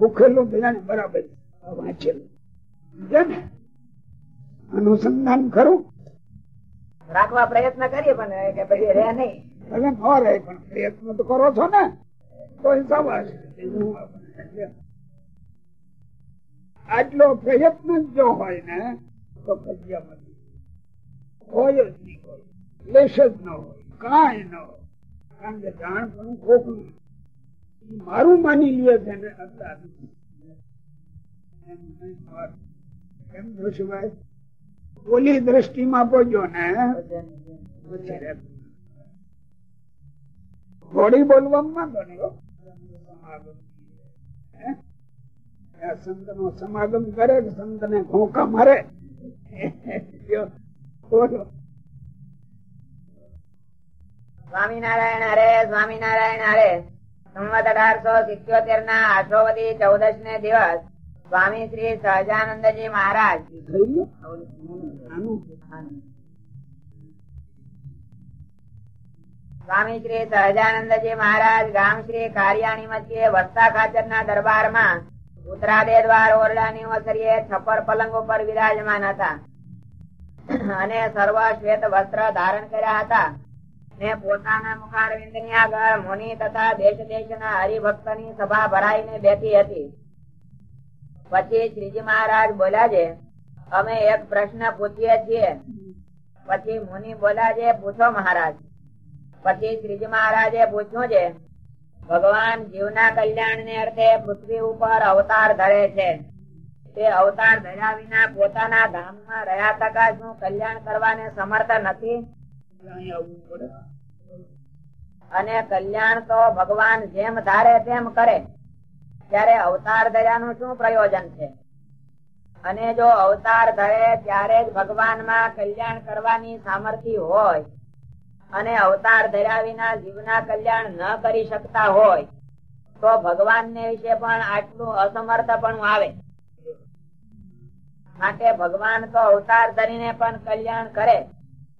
ભૂખેલું બરાબર વાંચેલું અનુસંધાન ખરું રાખવા પ્રયત્ન કરીએ પણ કે પછી રહે નહીં. ભલે ન રહે પણ પ્રયત્ન તો કરો છો ને. તો બીજું આટલો પ્રયત્ન જો હોય ને તો ફજિયામત હોય જ નહીં હોય લેશ જ ન હોય. કાંઈ ન હોય. કારણ કે જાણ પણ ખોખું મારું માની લે છે ને અત્યાર એમ દ્રષ્ટિમાં પહોંચ્યો ને ઘોડી બોલવામાં નહીં હો. સમાગમ. કરે સંત ને ઘોંકા મારે. સ્વામિનારાયણ હરે સ્વામિનારાયણ હરે સંવત અઢારસો સિત્યોતેર ના આશોવતી ચૌદશ ને દિવસ સ્વામી શ્રી સહજાનંદજી મહારાજ. સ્વામી શ્રી સહજાનંદજી મહારાજ ગામ શ્રી કારિયાણી મધ્યે વસ્તા ખાચર ના દરબારમાં ઉત્તરાદે દ્વાર ઓરડાની ઓસરીએ છપ્પર પલંગ ઉપર વિરાજમાન હતા. અને સર્વ શ્વેત વસ્ત્ર ધારણ કર્યા હતા. ને પોતાના મુખારવિંદની આગળ મુનિ તથા દેશ દેશ હરિભક્તની સભા ભરાઈને બેઠી હતી. પછી શ્રીજી મહારાજ બોલ્યા છે, અમે એક પ્રશ્ન પૂછીએ છીએ. પછી મુનિ બોલ્યા છે, પૂછો મહારાજ. પછી શ્રીજી મહારાજે પૂછ્યું છે, ભગવાન જીવના કલ્યાણ ને અર્થે પૃથ્વી ઉપર અવતાર ધરે છે. તે અવતાર ધર્યા વિના પોતાના ધામમાં રહ્યા તકા શું કલ્યાણ કરવાને સમર્થ નથી? અને કલ્યાણ તો ભગવાન જેમ ધારે તેમ કરે. ત્યારે અવતાર ધર્યાનું શું પ્રયોજન છે? અને જો અવતાર ધરે ત્યારે જ ભગવાનમાં કલ્યાણ કરવાની સામર્થ્ય હોય અને અવતાર ધર્યા વિના જીવના કલ્યાણ ન કરી શકતા હોય, તો ભગવાન ને વિશે પણ આટલું અસમર્થ પણ આવે. માટે ભગવાન તો અવતાર ધરીને પણ કલ્યાણ કરે,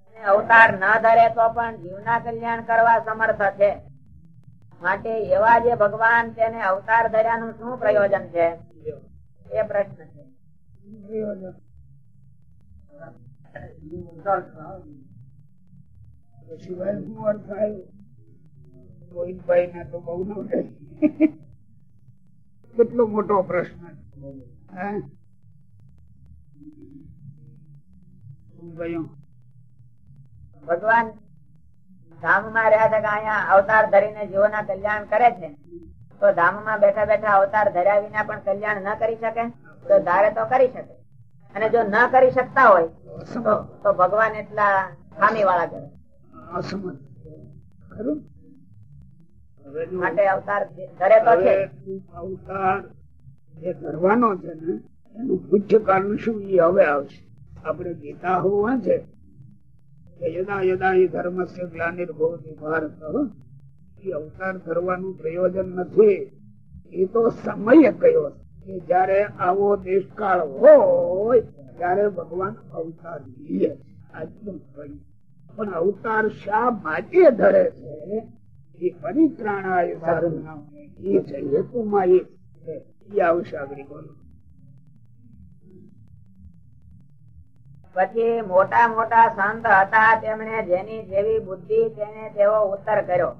અને અવતાર ન ધરે તો પણ જીવના કલ્યાણ કરવા સમર્થ છે. માટે એવા જે ભગવાન તેને અવતાર ધર્યાનું શું પ્રયોજન છે એ પ્રશ્ન છે. પછી અર્થ આવ્યો ને તો બહુ ન કેટલો મોટો પ્રશ્ન? ભગવાન ધામમાં રહ્યા કે અહીંયા અવતાર ધરીને જીવોના કલ્યાણ કરે છે? તો ધામમાં બેઠા બેઠા અવતાર ધર્યા વિના પણ કલ્યાણ ન કરી શકે? તો ધારે તો કરી શકે. અને જો ન કરી શકતા હોય, તો ભગવાન એટલા ખામી વાળા કરે. માટે અવતાર તો અવતાર કરવાનો છે ને આપણે ગીતા હોવા છે યદા યદા હિ ધર્મસ્ય ગ્લાનિર્ભવતિ ભારત. એ અવતાર ધરવાનું પ્રયોજન નથી. એ તો સમય કયો છે. કે જયારે આવો દેશકાળ હોય, ત્યારે ભગવાન અવતાર લે આટલું કહ્યું પણ અવતાર શા માટે ધરે છે? એ પરિત્રાણાય નામ એ છે, હેતુમાં એ છે. એ આવશે આગળ. બોલો પછી મોટા મોટા સંત હતા તેમણે જેની જેવી બુદ્ધિ તેને તેવો ઉત્તર કર્યો.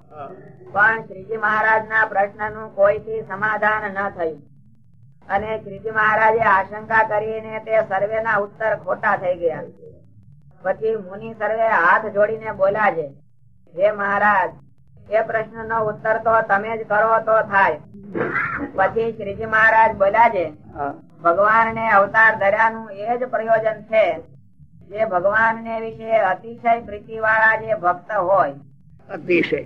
પણ શ્રીજી મહારાજ ના પ્રશ્નનું કોઈથી સમાધાન ન થયું. અને શ્રીજી મહારાજે આશંકા કરીને તે સર્વે ના ઉત્તર ખોટા થઈ ગયા. પછી મુનિ સર્વે હાથ જોડીને બોલ્યા છે હે મહારાજ એ પ્રશ્ન નો ઉત્તર તો તમે જ કરો તો થાય. પછી શ્રીજી મહારાજ બોલ્યા છે ભગવાન ને અવતાર ધર્યાનું એ જ પ્રયોજન છે જે ભગવાન ને વિશે અતિશય પ્રીતિ વાળા જે ભક્ત હોય અતિશય.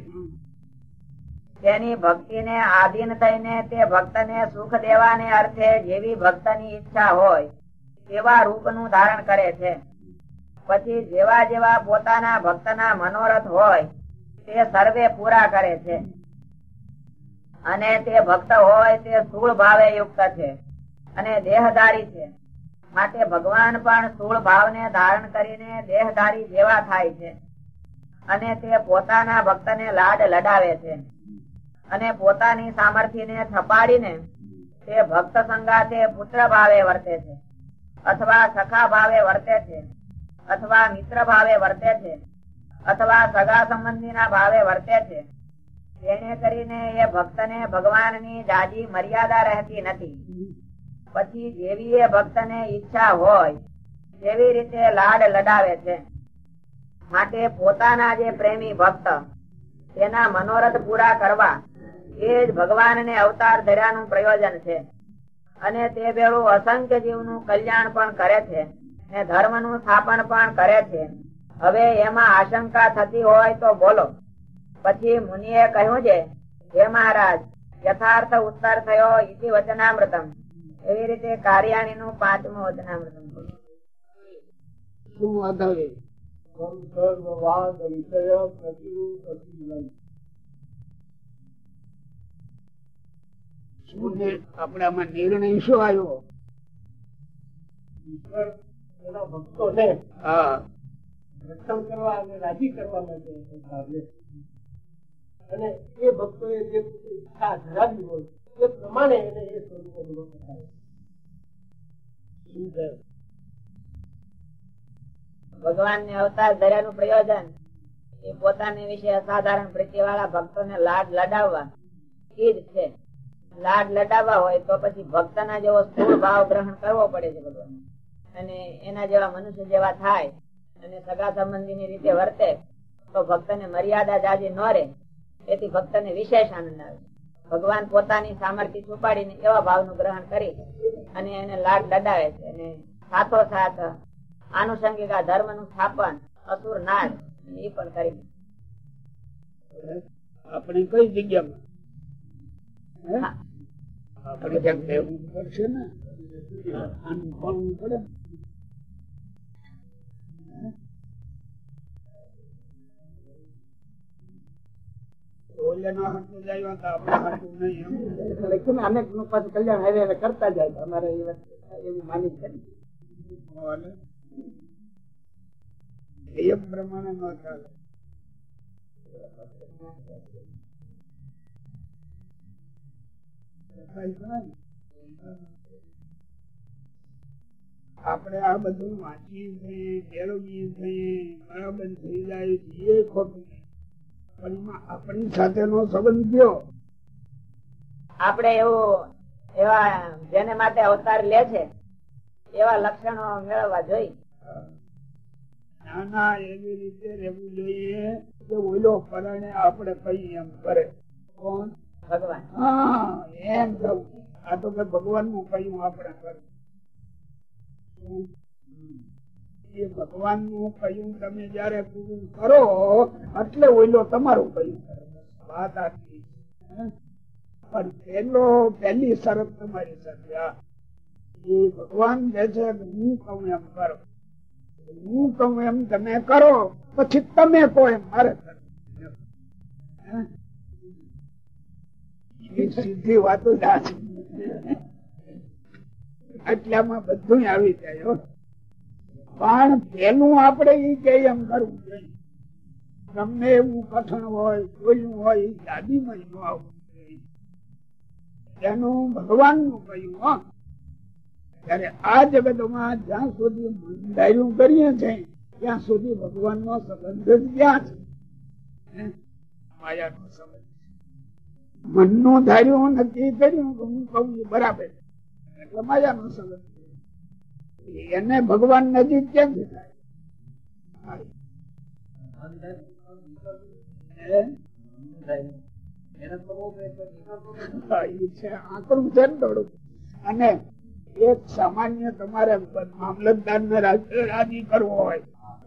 તેની ભક્તિ ને આધીન થઈને તે ભક્ત ને સુખ દેવાને અર્થે જેવી ભક્તની ઈચ્છા હોય તેવા રૂપનું ધારણ કરે છે. પછી જેવા જેવા પોતાના ભક્તના મનોરથ હોય તે સર્વે પૂરા કરે છે. અને તે ભક્ત હોય તે સ્થૂળ ભાવે યુક્ત છે. અને દેહધારી છે. માટે ભગવાન પણ સ્થૂળ ભાવને ધારણ કરીને દેહધારી જેવા થાય છે. અને તે પોતાના ભક્તને લાડ લડાવે છે. અને પોતાની સામર્થ્યને થપાડીને તે ભક્ત સંગાતે પુત્ર ભાવે વર્તે છે. અથવા સખા ભાવે વર્તે છે. અથવા મિત્ર ભાવે વર્તે છે. અથવા સગા સંબંધીના ભાવે વર્તે છે. તેને કરીને એ ભક્તને ભગવાનની જાજી મર્યાદા રહેતી નથી. પછી જેવી એ ભક્તને ઈચ્છા હોય, તેવી રીતે લાડ લડાવે છે. માટે પોતાના જે પ્રેમી ભક્ત, તેના મનોરથ પૂરા કરવા, એ જ ભગવાનને અવતાર ધર્યાનું પ્રયોજન છે. અને તે વેળું અસંખ્ય જીવનું કલ્યાણ પણ કરે છે, ને ધર્મનું સ્થાપન પણ કરે છે. હવે એમાં આશંકા થતી હોય તો બોલો. પછી મુનિએ કહ્યું છે હે મહારાજ, યથાર્થ ઉત્તર થયો ઇતિ વચનામૃતમ. એવી રીતે કાર્યાણી નું પાંચમું વચનામૃતમ શું વિષય પ્રતિરૂપ શું આપણામાં નિર્ણય શું આવ્યો? ઈશ્વર એના ભક્તોને હા. રક્ષણ કરવા અને રાજી કરવા માટે. અને એ ભક્તોએ જે ઈચ્છા ધરાવી હોય ભગવાન ને અવતાર ધર્યાનું પ્રયોજન. એ પોતાની વિશે અસાધારણ પ્રીતિ વાળા ભક્તોને લાડ લડાવવા. એ જ છે. લાડ લડાવવા હોય તો પછી ભક્તના જેવો સ્થૂળ ભાવ ગ્રહણ કરવો પડે છે ભગવાન અને એના જેવા મનુષ્ય જેવા થાય અને સગા સંબંધીની રીતે વર્તે, તો ભક્તને મર્યાદા જાજી ન રહે. તેથી ભક્તને વિશેષ આનંદ આવે ભગવાન પોતાની સામર્થ્ય છુપાડીને એવા ભાવનું ગ્રહણ કરી અને એને લાડ લડાવે છે. અને સાથોસાથ આનુષંગિક આ ધર્મનું સ્થાપન અસુર નાશ એ પણ કરી આપણે કઈ જગ્યામાં? આપણે ક્યાંક રહેવું પડશે ને? આનું પડે કલ્યાણ હવે હવે કરતા જાય અમારે એવી માની છે નિયમ પ્રમાણે ન ચાલે. આપણે આ બધું વાંચીએ છીએ કેળવીએ છીએ બરાબર થઈ જાય છીએ ખોટું. આપણી સાથેનો સંબંધ કયો આપણે એવું એવા જેને માટે અવતાર લે છે એવા લક્ષણો મેળવવા જોઈએ. ના એવી રીતે રહેવું જોઈએ કે ઓલો પરણે આપણે કઈ એમ કરે. કોણ? ભગવાન. હા એમ થવું આ તો કે ભગવાનનું કયું આપણે કરવું એ ભગવાનનું કયું તમે જયારે પૂરું કરો, એટલે ઓઈલો તમારું કયું કરે. વાત આટલી પણ પેલો પહેલી શરત તમારી સાથે એ ભગવાન કે છે હું કહું એમ કરો. હું કહું એમ તમે કરો, પછી તમે કહો એમ મારે સીધી વાતો જ આ છે. આટલામાં બધું આવી જાય. પણ પેલું આપણે ઈ કે એમ કરવું જોઈએ. તમને એવું કઠણ હોય, કોઈનું હોય એ યાદીમાં ન આવવું એનું ભગવાનનું કહ્યું હો. ત્યારે આ જગતમાં જ્યાં સુધી મંદાયું કરીએ છીએ ત્યાં સુધી ભગવાન નો સંબંધ ક્યાં છે. હે? માયાનો સંબંધ મનનું ધાર્યું નક્કી કર્યું, હું કહું બરાબર. એટલે માયાનો સંબંધ એને ભગવાન નજીક કેમ દેખાય અને એક સામાન્ય તમારે મામલતદાર ને રાજી કરવો હોય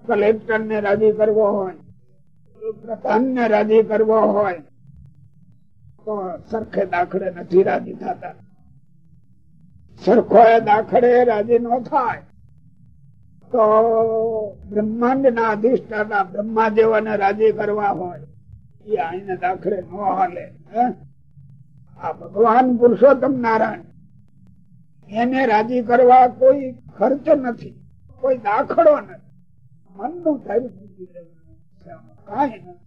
કલેક્ટર ને રાજી કરવો હોય પ્રધાન ને રાજી કરવો હોય, તો સરખે દાખલે નથી રાજી થતા. સરખો દાખલે રાજી ન થાય તો બ્રહ્માંડ ના અધિષ્ઠાતા બ્રહ્માદેવને રાજી કરવા હોય, એ આઈને દાખલે ન હાલે? આ ભગવાન પુરુષોત્તમ નારાયણ, એને રાજી કરવા કોઈ ખર્ચ નથી, કોઈ દાખલો નથી મનનું દેવાનું કાંઈ નથી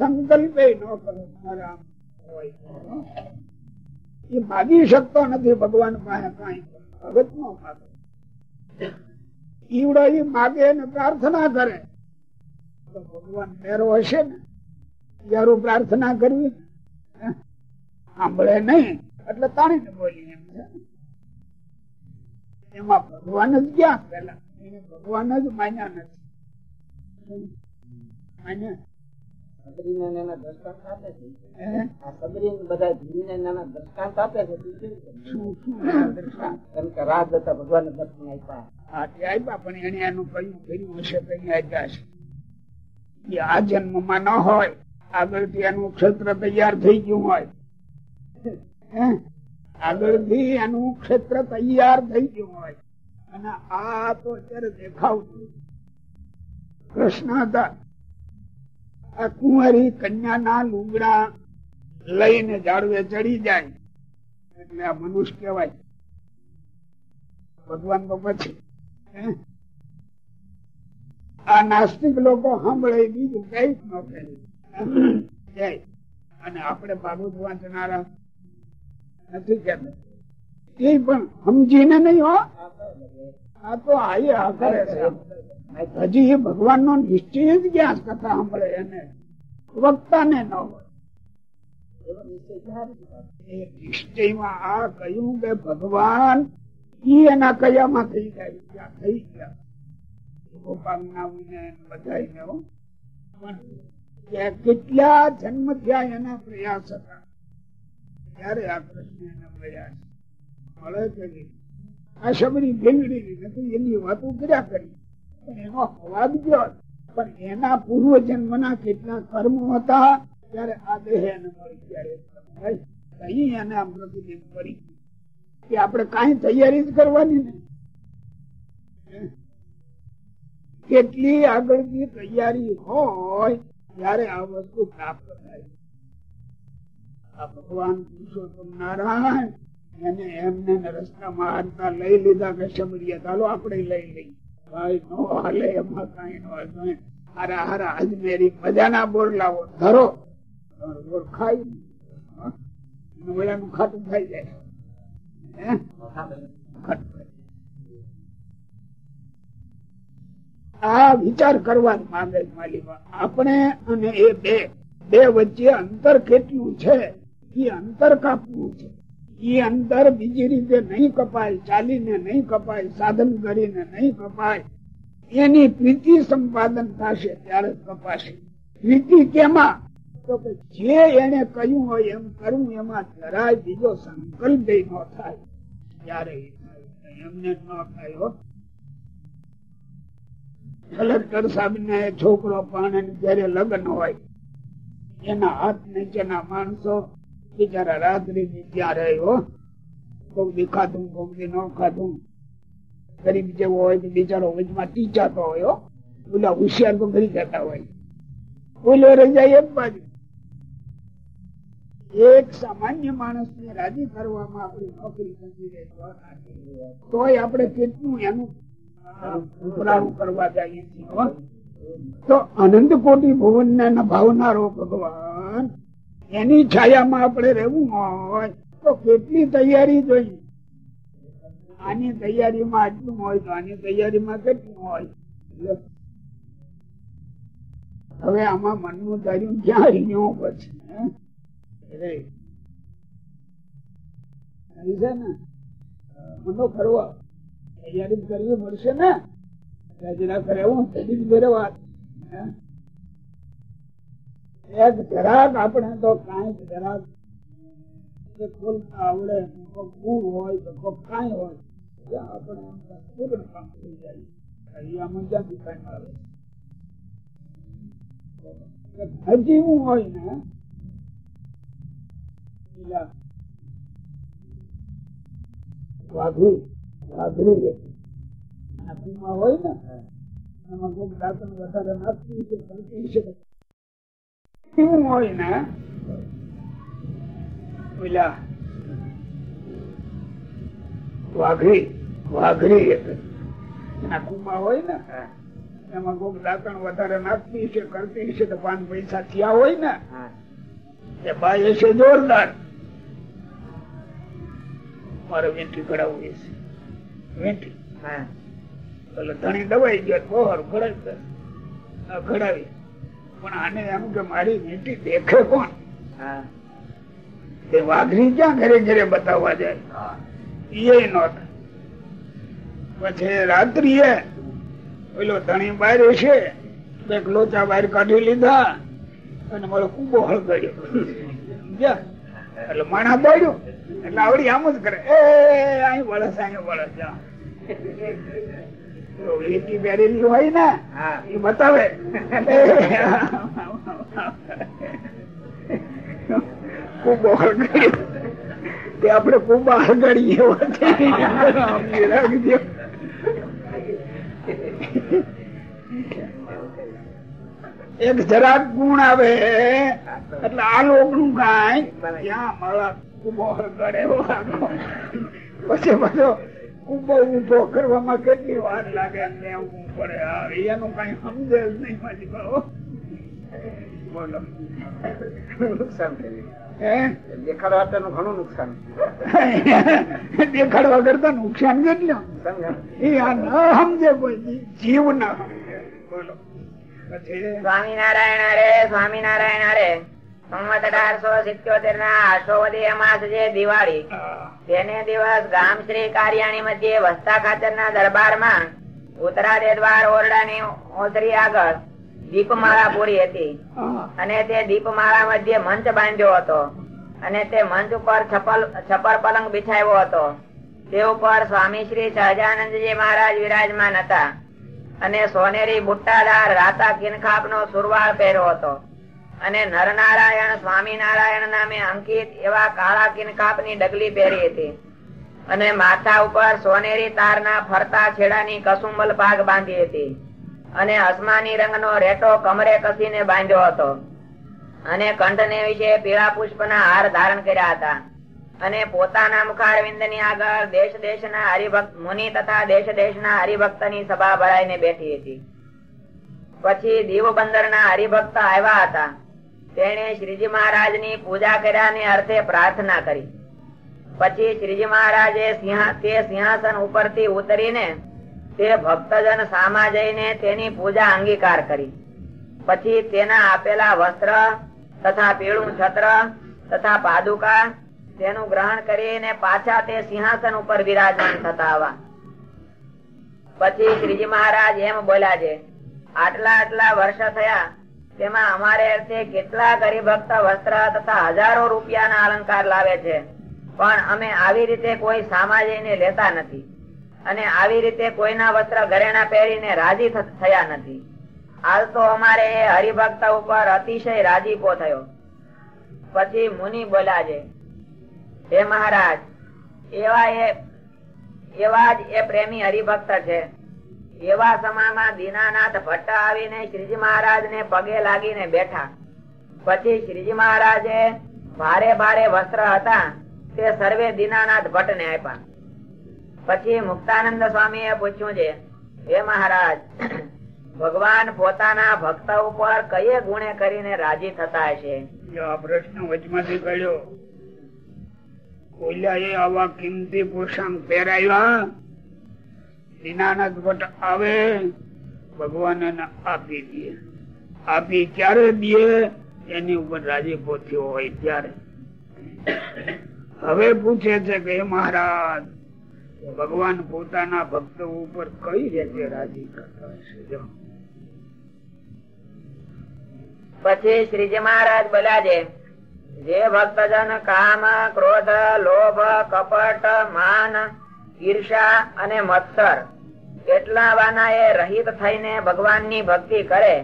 સંકલ્પે ન કરો, મારા હોય. એ માગી શકતો નથી ભગવાન પાસે કાંઈ. ભગત નો માગે ઈવડો ઈ માગે ને પ્રાર્થના કરે. તો ભગવાન મેરો હશે ને, યારું પ્રાર્થના કરવી? સાંભળે નહીં, એટલે તાણીને બોલી એમ છે. એમાં ભગવાન જ ક્યાં પેલા એને ભગવાન જ માન્યા નથી. માન્યા. ભગવાન દર્શન આપ્યા. પણ એને એનું કયું કર્યું હશે આપ્યા છે એ આ જન્મમાં ન હોય. આગળથી એનું ક્ષેત્ર તૈયાર થઈ ગયું હોય? આગળથી એનું ક્ષેત્ર તૈયાર થઈ ગયું હોય. અને આ તો અત્યારે દેખાવતું. કૃષ્ણ હતા. આ કુંવારી કન્યાના લુગડા લઈને ઝાડવે ચડી જાય. એટલે આ મનુષ્ય કહેવાય. ભગવાન તો પછી આ નાસ્તિક લોકો સાંભળે બીજું કઈ જ ન કહે અને આપણે ભાગવત વાંચનારા નથી કેતા એ પણ સમજીને નહીં હો. આ તો આયે આ કરે છે. હજી એ ભગવાન નો નિશ્ચય જ ક્યાં કથા સાંભળે એને વક્તા ને ન હોય નિશ્ચયમાં આ કહ્યું કે ભગવાન ઈ એના કયામાં થઈ જાય, ત્યાં થઈ ગયા ગોપાલના વિને બધાયને હો. પણ કે કેટલા જન્મ થયા એના પ્રયાસ હતા ત્યારે આ કૃષ્ણ એને છે. મળે કે? આ શબરી ભેંગડી નથી, એની વાતો કર્યા કરી એનો અવાજ ગયો. પણ એના પૂર્વ જન્મના કેટલા કર્મો હતા, ત્યારે આ દેહ એને મળી ત્યારે અહીં પ્રતિબિંબ કરી કે આપણે કઈ તૈયારી જ કરવાની ને કેટલી આગળની તૈયારી હોય, ત્યારે આ વસ્તુ પ્રાપ્ત થાય. આ ભગવાન પુરુષોત્તમ નારાયણ એને એમને ને રસ્તામાં હારતા લઈ લીધા કે શબરીએ ચાલો આપણે લઈ લઈ ભાઈ નો આ વિચાર કરવા જ માંગે માલિકા આપણે અને એ બે બે વચ્ચે અંતર કેટલું છે? એ અંતર કાપવું છે. એ અંતર બીજી રીતે નહીં કપાય, ચાલીને નહીં કપાય, સાધન કરીને નહીં કપાય. એની પ્રીતિ સંપાદન થશે ત્યારે કપાશે. પ્રીતિ કેમાં? તો કે જે એને કહ્યું હોય એમ કરવું એમાં જરાય બીજો સંકલ્પ ન થાય. ત્યારે એમને ન થયો કલેક્ટર સાહેબ ને છોકરો પણ જયારે લગ્ન હોય. એના હાથ નીચેના માણસો બિચારા રાત્રિ ની ત્યાં રહે કોક દી ખાતું કોક દી ન ખાતું. ગરીબ જેવો હોય તો બિચારો વચમાં ટીચાતો હોય ઓલા હોશિયાર તો કરી જતા હોય. ઓલો રહી એક બાજુ. એક સામાન્ય માણસ ને રાજી કરવામાં આપણી નોકરી તો તોય આપણે કેટલું એનું કરવા જઈએ છીએ. તો અનંત કોટી ભુવન ભાવનારો ભગવાન એની છાયામાં આપણે રહેવું હોય તો કેટલી તૈયારી જોઈએ? આની તૈયારીમાં આટલું હોય તો આની તૈયારીમાં કેટલું હોય? હવે આમાં મનનું ધાર્યું ક્યાં રહ્યું પછી ને? મનો ફરવા. તૈયારી કરવી પડશે ને? રજના કરે હું તરી જ ફેરવા એક જરાક આપણે તો કાંઈક જરાક આવડે હોય કાંઈ હોય આપણે પૂર્ણ હોય ને વાઘરી વાઘરી. હોય ને, એમાં કોઈક દાંતણ વધારે નાખતી છે એવું હોય ને પેલા વાઘરી વાઘરી એના હોય ને એમાં કોઈક દાંતણ વધારે નાખતી છે કરતી છે તો પાંચ પૈસા થયા હોય ને એ ભાઈ હશે જોરદાર મારે વેંટી કઢાવવું છે વેંટી એટલે ધણી દવાઈ ગયો બહુ સારું ઘડાવી ઘડાવી પણ આને એમ કે મારી વેંટી દેખે કોણ? તે વાઘરી ક્યાં ઘરે ઘરે બતાવવા જાય? એ નોટ પછી રાત્રિએ પેલો ધણી બહાર છે બે લોચા બહાર કાઢી લીધા અને મારો કુબો હળગાડ્યો? એટલે માણા દોડ્યું એટલે આવડી આમ જ કરે. એ અહીં વળસ અહીં વળસ. વીટી પહેરેલી હોય ને એ બતાવે. કુબો તે આપણે કુબા હળગાડીએ રાખજો. એક જરાક ગુણ આવે એટલે આ લોકનું કાંઈ ત્યાં મારા કુબો હળગાડે પછી બધો કુબો ઊભો કરવામાં કેટલી વાર લાગે ને એવું પડે એનું કઈ સમજે જ નહીં મારી બાબો બોલો. નુકસાન થયું હે? દેખાડવા તેનું ઘણું નુકસાન. દેખાડવા કરતા નુકસાન કેટલું? એ આ ન સમજે કોઈ જીવ ના સમજે. બોલો. પછી? સ્વામિનારાયણ અરે સ્વામિનારાયણ હરે સંવત અઢારસો સિત્યોતેર ના આશોવદી અમાસ જે દિવાળી. તેને દિવસ ગામ શ્રી કાર્યાણી મધ્યે વસ્તા ખાતર ના દરબારમાં ઉત્તરાદે દ્વાર ઓરડાની ઓસરી આગળ દીપમાળા પૂરી હતી. અને તે દીપમાળા મધ્યે મંચ બાંધ્યો હતો. અને તે મંચ ઉપર છપલ છપર પલંગ બિછાવ્યો હતો. તે ઉપર સ્વામી શ્રી સહજાનંદજી મહારાજ વિરાજમાન હતા. અને સોનેરી બુટ્ટાદાર રાતા કિનખાપ નો સુરવાળ પહેર્યો હતો. અને નરનારાયણ સ્વામિનારાયણ નામે અંકિત એવા કાળા કિનકાપની ડગલી પહેરી હતી. અને માથા ઉપર સોનેરી તારના ફરતા છેડાની કસુંબલ પાગ બાંધી હતી. અને અસમાની રંગનો રેટો કમરે કસીને બાંધ્યો હતો. અને કંઠને વિશે પીળા પુષ્પના હાર ધારણ કર્યા હતા. અને પોતાના મુખારવિંદની આગળ દેશ દેશના હરિભક્ત મુનિ તથા દેશ દેશના હરિભક્તની સભા ભરાઈને બેઠી હતી. પછી દીવ બંદર ના હરિભક્ત આવ્યા હતા. તેણે શ્રીજી મહારાજની પૂજા કર્યાને અર્થે પ્રાર્થના કરી. પછી શ્રીજી મહારાજે તે સિંહાસન ઉપરથી ઉતરીને તે ભક્તજન સામા જઈને તેની પૂજા અંગીકાર કરી. પછી તેના આપેલા વસ્ત્ર તથા પીળું છત્ર તથા પાદુકા તેનું ગ્રહણ કરીને પાછા તે સિંહાસન ઉપર વિરાજમાન થતા આવા પછી શ્રીજી મહારાજ એમ બોલ્યા છે આટલા આટલા વર્ષ થયા તેમાં અમારે અર્થે કેટલા હરિભક્ત વસ્ત્ર તથા હજારો રૂપિયાના અલંકાર લાવે છે. પણ અમે આવી રીતે કોઈ સામા લેતા નથી. અને આવી રીતે કોઈના વસ્ત્ર ઘરેણા પહેરીને રાજી થયા નથી. હાલ તો અમારે એ હરિભક્ત ઉપર અતિશય રાજીપો થયો. પછી મુનિ બોલાજે હે મહારાજ, એવા એ, એવા જ એ પ્રેમી હરિભક્ત છે. એવા સમામાં દીનાનાથ ભટ્ટ આવીને શ્રીજી મહારાજ ને પગે લાગીને બેઠા. પછી શ્રીજી મહારાજે ભારે ભારે વસ્ત્ર હતા, તે સર્વે દીનાનાથ ભટ્ટ ને આપ્યા. પછી મુક્તાનંદ સ્વામી એ પૂછ્યું છે, હે મહારાજ, ભગવાન પોતાના ભક્ત ઉપર કયે ગુણે કરીને રાજી થતા જો આ આવા કિંમતી પોશાક પહેરાવ્યા? ભટ્ટ આવે ભગવાન આપી દે. આપી ક્યારે દે, એની ઉપર રાજીપો થયો હોય ત્યારે. હવે પૂછે છે કે મહારાજ, ભગવાન પોતાના ભક્તો ઉપર કઈ રીતે રાજી કરતા હશે? પછી શ્રીજી મહારાજ બોલ્યા છે, જે ભક્તજન કામ, ક્રોધ, લોભ, કપટ, માન ઈર્ષા અને મત્સર. એટલા વાના એ રહિત થઈને ભગવાનની ભક્તિ કરે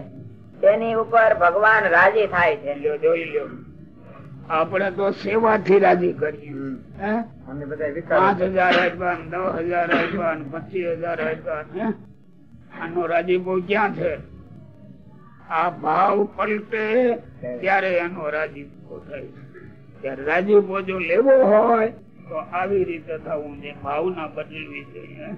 તેની ઉપર ભગવાન રાજી થાય છે. લ્યો જોઈ લ્યો. આપણે તો સેવાથી રાજી કરીએ. પાંચ હજાર આપ્યા ને દસ હજાર આપ્યા પચીસ હજાર આપ્યા. ને આનો રાજીપો ક્યાં છે? આ ભાવ પલટે ત્યારે એનો રાજીપો થાય. છે. ત્યારે રાજીપો જો લેવો હોય તો આવી રીતે થવું છે ભાવના બદલવી જોઈએ.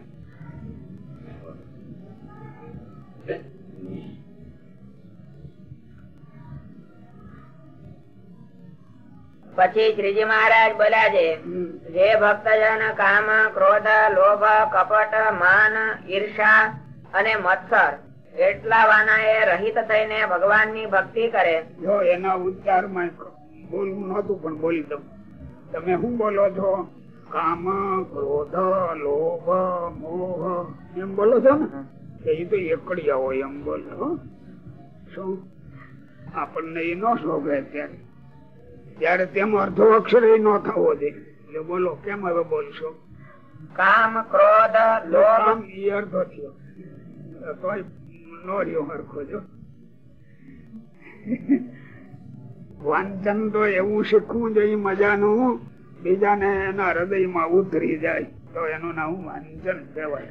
પછી શ્રીજી મહારાજ બોલ્યા છે જે ભક્તજન કામ ક્રોધ લોભ કપટ માન ઈર્ષા અને મત્સર એટલા વાના એ રહિત થઈને ભગવાનની ભક્તિ કરે. જો એના ઉચ્ચારમાં બોલવું નતું પણ બોલી દઉં. તમે શું બોલો છો? કામ ક્રોધ લોભ મોહ એમ બોલો છો ને? એ તો એકડિયા હોય એમ બોલો હો. શું? આપણને એ ન શોભે ત્યારે. ત્યારે તેમ અર્ધો અક્ષર એ ન થવો જોઈએ એટલે બોલો કેમ હવે બોલશો? કામ ક્રોધ લોભ. એ અર્ધો થયો. તો નો રહ્યો હરખો જો. વાંચન તો એવું શીખવું જોઈએ મજાનું. બીજાને એના હૃદયમાં ઉતરી જાય તો એનું નામ વાંચન કહેવાય.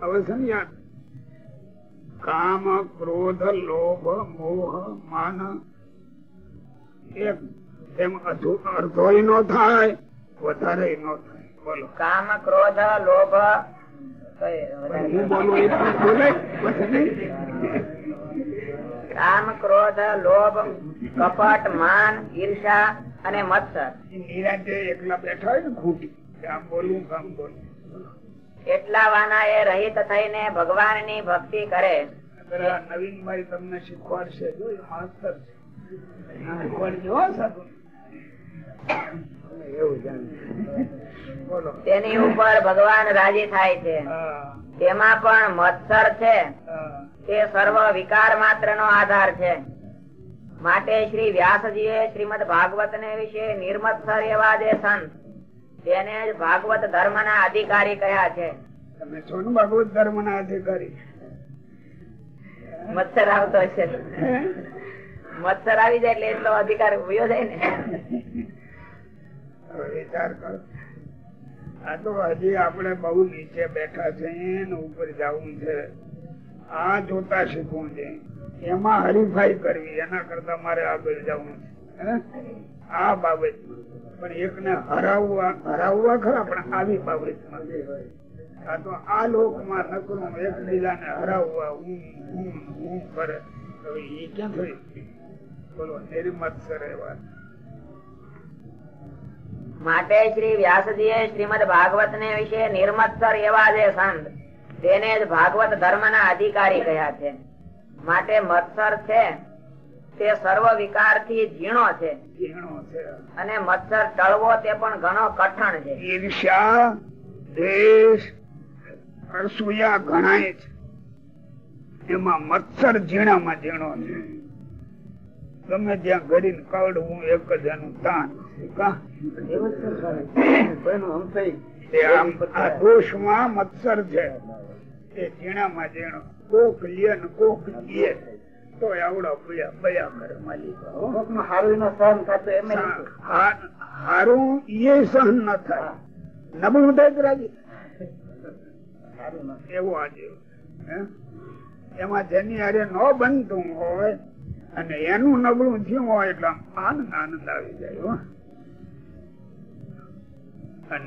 હવે સમજ્યા કામ ક્રોધ લોભ મોહ માન એક એમ અધુ અર્ધોય નો થાય વધારે નો થાય. બોલો. કામ ક્રોધ લોભ હું બોલું પછી. કામ ક્રોધ લોભ કપટ માન ઈર્ષા અને મત્સર. નિરાંતે એકલા બેઠા હોય ને ખૂટી આમ બોલવું કામ બોલવું. એટલા વાના એ રહિત થઈને ભગવાનની ભક્તિ કરે. પેલા નવીનભાઈ તમને શીખવાડશે જો એ માસ્તર છે. શીખવાડજો સાધુ. એવું જાણે બોલો. તેની ઉપર ભગવાન રાજી થાય છે. તેમાં પણ મત્સર છે. તે સર્વ વિકાર માત્ર નો આધાર છે. માટે શ્રી વ્યાસજીએ શ્રીમદ ભાગવત ને વિશે નિર્મત્સર એવા જે સંત. તેને જ ભાગવત ધર્મ ના અધિકારી કહ્યા છે. તમે છો ને ભાગવત ધર્મ ના અધિકારી. મત્સર આવતો હશે હે? આવી જાય એટલે એટલો અધિકાર જાય ને. વિચાર કરો. આ તો હજી આપણે બહુ નીચે બેઠા છે ઉપર જવું છે. આ જોતા શીખવું છે. એમાં હરીફાઈ કરવી, એના કરતા મારે આગળ જવું છે. આ બાબત. પણ એકને હરાવવા હરાવવા ખરા, પણ આવી બાબતમાં આ તો આ લોકમાં નકરું એકબીજાને હરાવવા હું હું હું કરે. એ ક્યાં થઈ બોલો નિર્મત્સર એવા માટે શ્રી વ્યાસજીએ શ્રીમદ ભાગવત ને વિશે નિર્મત્સર એવા જે સંત તેને જ ભાગવત ધર્મ ના અધિકારી કહ્યા છે? માટે મત્સર છે. તે સર્વ વિકારથી ઝીણો છે. અને મચ્છર ટળવો તે પણ ઘણો કઠણ છે. ઈર્ષ્યા દ્વેષ અસૂયા ગણાય છે. એમાં મત્સર ઝીણામાં ઝીણો છે. તમે જ્યાં ગરીબ કવડવું એક જ એનું તાન દોષમાં મત્સર છે. એ ઝીણામાં ઝીણો કોક લે ને કોક લે. તો આવડો બયા બયા કરે માલિકા. હારું એ સહન ન થાય. નબળું થાય રાજી એવું આજે. એમાં જેની હારે ન બનતું હોય અને એનું નબળું થયું હોય એટલે આનંદ આનંદ આવી જાય હો. આ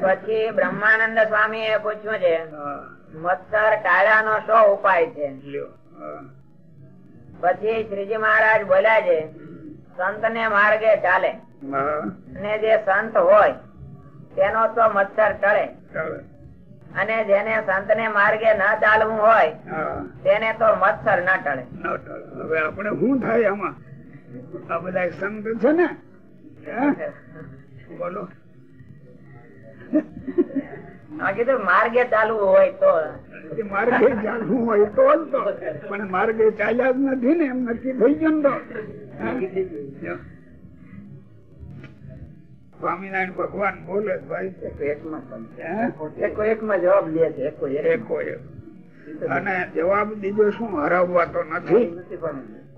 પછી બ્રહ્માનંદ સ્વામી એ પૂછ્યું છે મચ્છર ટાળા નો શો ઉપાય છે? પછી શ્રીજી મહારાજ બોલ્યા છે સંત ને માર્ગે ચાલે. અને જે સંત હોય તેનો તો મચ્છર ટળે. અને જેને સંત ને માર્ગે ન ચાલવું હોય તેને તો મચ્છર ન ટળે. હવે આપણે શું થાય આમાં? આ બધા સંત છે ને? બોલો. કીધું માર્ગે ચાલુ હોય તો. માર્ગે ચાલવું હોય તો પણ માર્ગે ચાલ્યા જ નથી ને એમ નક્કી થઈ ગયું તો. સ્વામિનારાયણ ભગવાન બોલે ભાઈ. જવાબ દે છે અને જવાબ દીધો શું? હરાવવા તો નથી.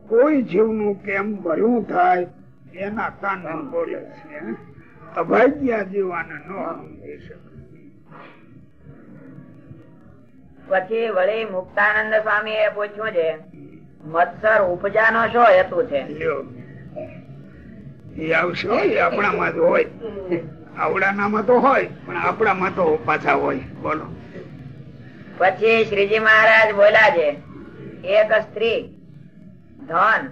કોઈ જીવનું કેમ ભર્યું થાય એના કાન બોલે છે અભાગ્યા જીવાને ન સમજી શકે. પછી વળી મુક્તાનંદ સ્વામી એ પૂછ્યું છે મત્સર ઉપજાનો શું હેતુ છે? આપણામાં હોય. આવડાનામાં તો હોય પણ આપણામાં તો પાછા હોય. બોલો. પછી શ્રીજી મહારાજ બોલ્યા છે એક સ્ત્રી ધન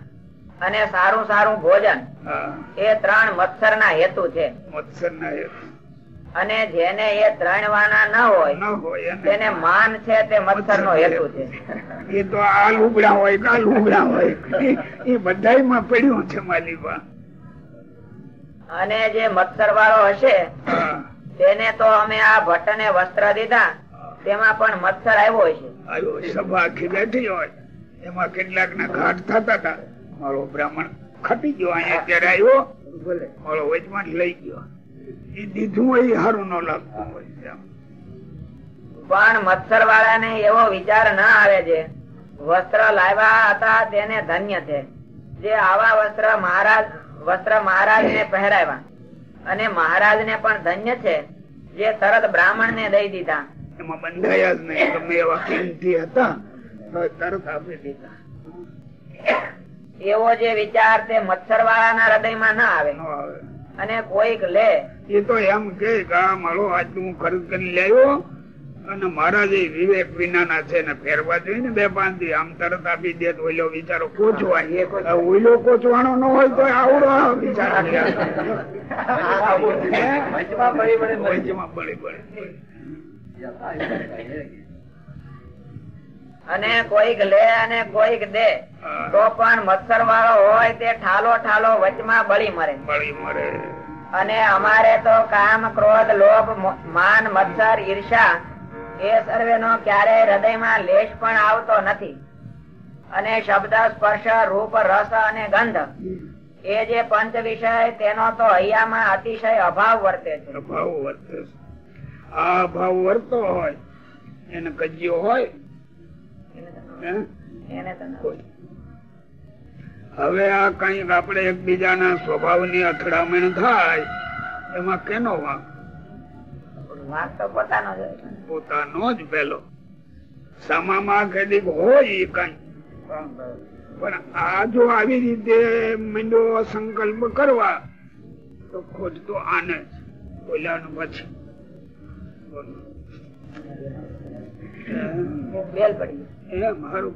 અને સારું સારું ભોજન એ ત્રણ મત્સર ના હેતુ છે. મત્સર ના હેતુ. અને જેને એ ત્રણ વાના ન હોય તેને માન છે તે મચ્છર નો હેતુ છે. એ તો આ લુગડા હોય આ લુગડા હોય. એ બધાયમાં પડ્યું છે માલિકા અને જે મત્સર વાળો હશે તેને તો અમે આ ભટ્ટ ને વસ્ત્ર દીધા તેમાં પણ મત્સર આવ્યો છે આવ્યો સભા આખી બેઠી હોય. એમાં કેટલાક ના ઘાટ થતા હતા. મારો બ્રાહ્મણ ખટી ગયો અહીંયા ત્યારે આવ્યો. મારો વચમાં લઈ ગયો. એ દીધું હોય એ સારું ન લાગતું હોય પણ મચ્છર વાળા ને એવો વિચાર ના આવે છે વસ્ત્ર લાવ્યા હતા તેને ધન્ય છે. જે આવા વસ્ત્ર મહારાજ વસ્ત્ર મહારાજ ને પહેરાવ્યા. અને મહારાજ ને પણ ધન્ય છે જે તરત બ્રાહ્મણ ને દઈ દીધા. એમાં બંધાયા જ નહીં. ગમે એવા કિંમતી હતા તરત આપી દીધા. એવો જે વિચાર તે મચ્છર વાળાના હૃદયમાં ના આવે. ન આવે. અને કોઈક લે. એ તો એમ કે કે મારો આજનું હું ખરીદ કરી લેવો અને મારા જે વિવેક વિનાના છે ને ફેરવા જોઈએ ને બે પાંચ દી આમ તરત આપી દે તો ઓઈલો વિચારો કોચવાય. ઓઈલો કોચવાનો ન હોય તો આવડો વિચાર. વચમાં બળી બળી અને કોઈક લે અને કોઈક દે તો પણ મત્સર વાળો હોય તે ઠાલો ઠાલો વચમાં બળી મરે બળી મરે અને અમારે તો કામ ક્રોધ લોભ માન મત્સર ઈર્ષા એ સર્વે નો ક્યારેય હૃદયમાં લેશ પણ આવતો નથી અને શબ્દ સ્પર્શ રૂપ રસ અને ગંધ એ જે પંચ વિષય તેનો તો અહિયામાં અતિશય અભાવ વર્તે છે અભાવ વર્તે છે. આ અભાવ વર્તો હોય એને કજ્યો હોય. હવે આ કંઈક આપણે એકબીજાના સ્વભાવની અથડામણ થાય એમાં કેનો વાંક? વાંક તો પોતાનો જ. પોતાનો પેલો. સમામાં કદીક હોય કઈ. પણ આ જો આવી રીતે મીંડો સંકલ્પ કરવા તો ખોટ તો આને બોલ્યાનું પછી. બેલ પડી એ મારું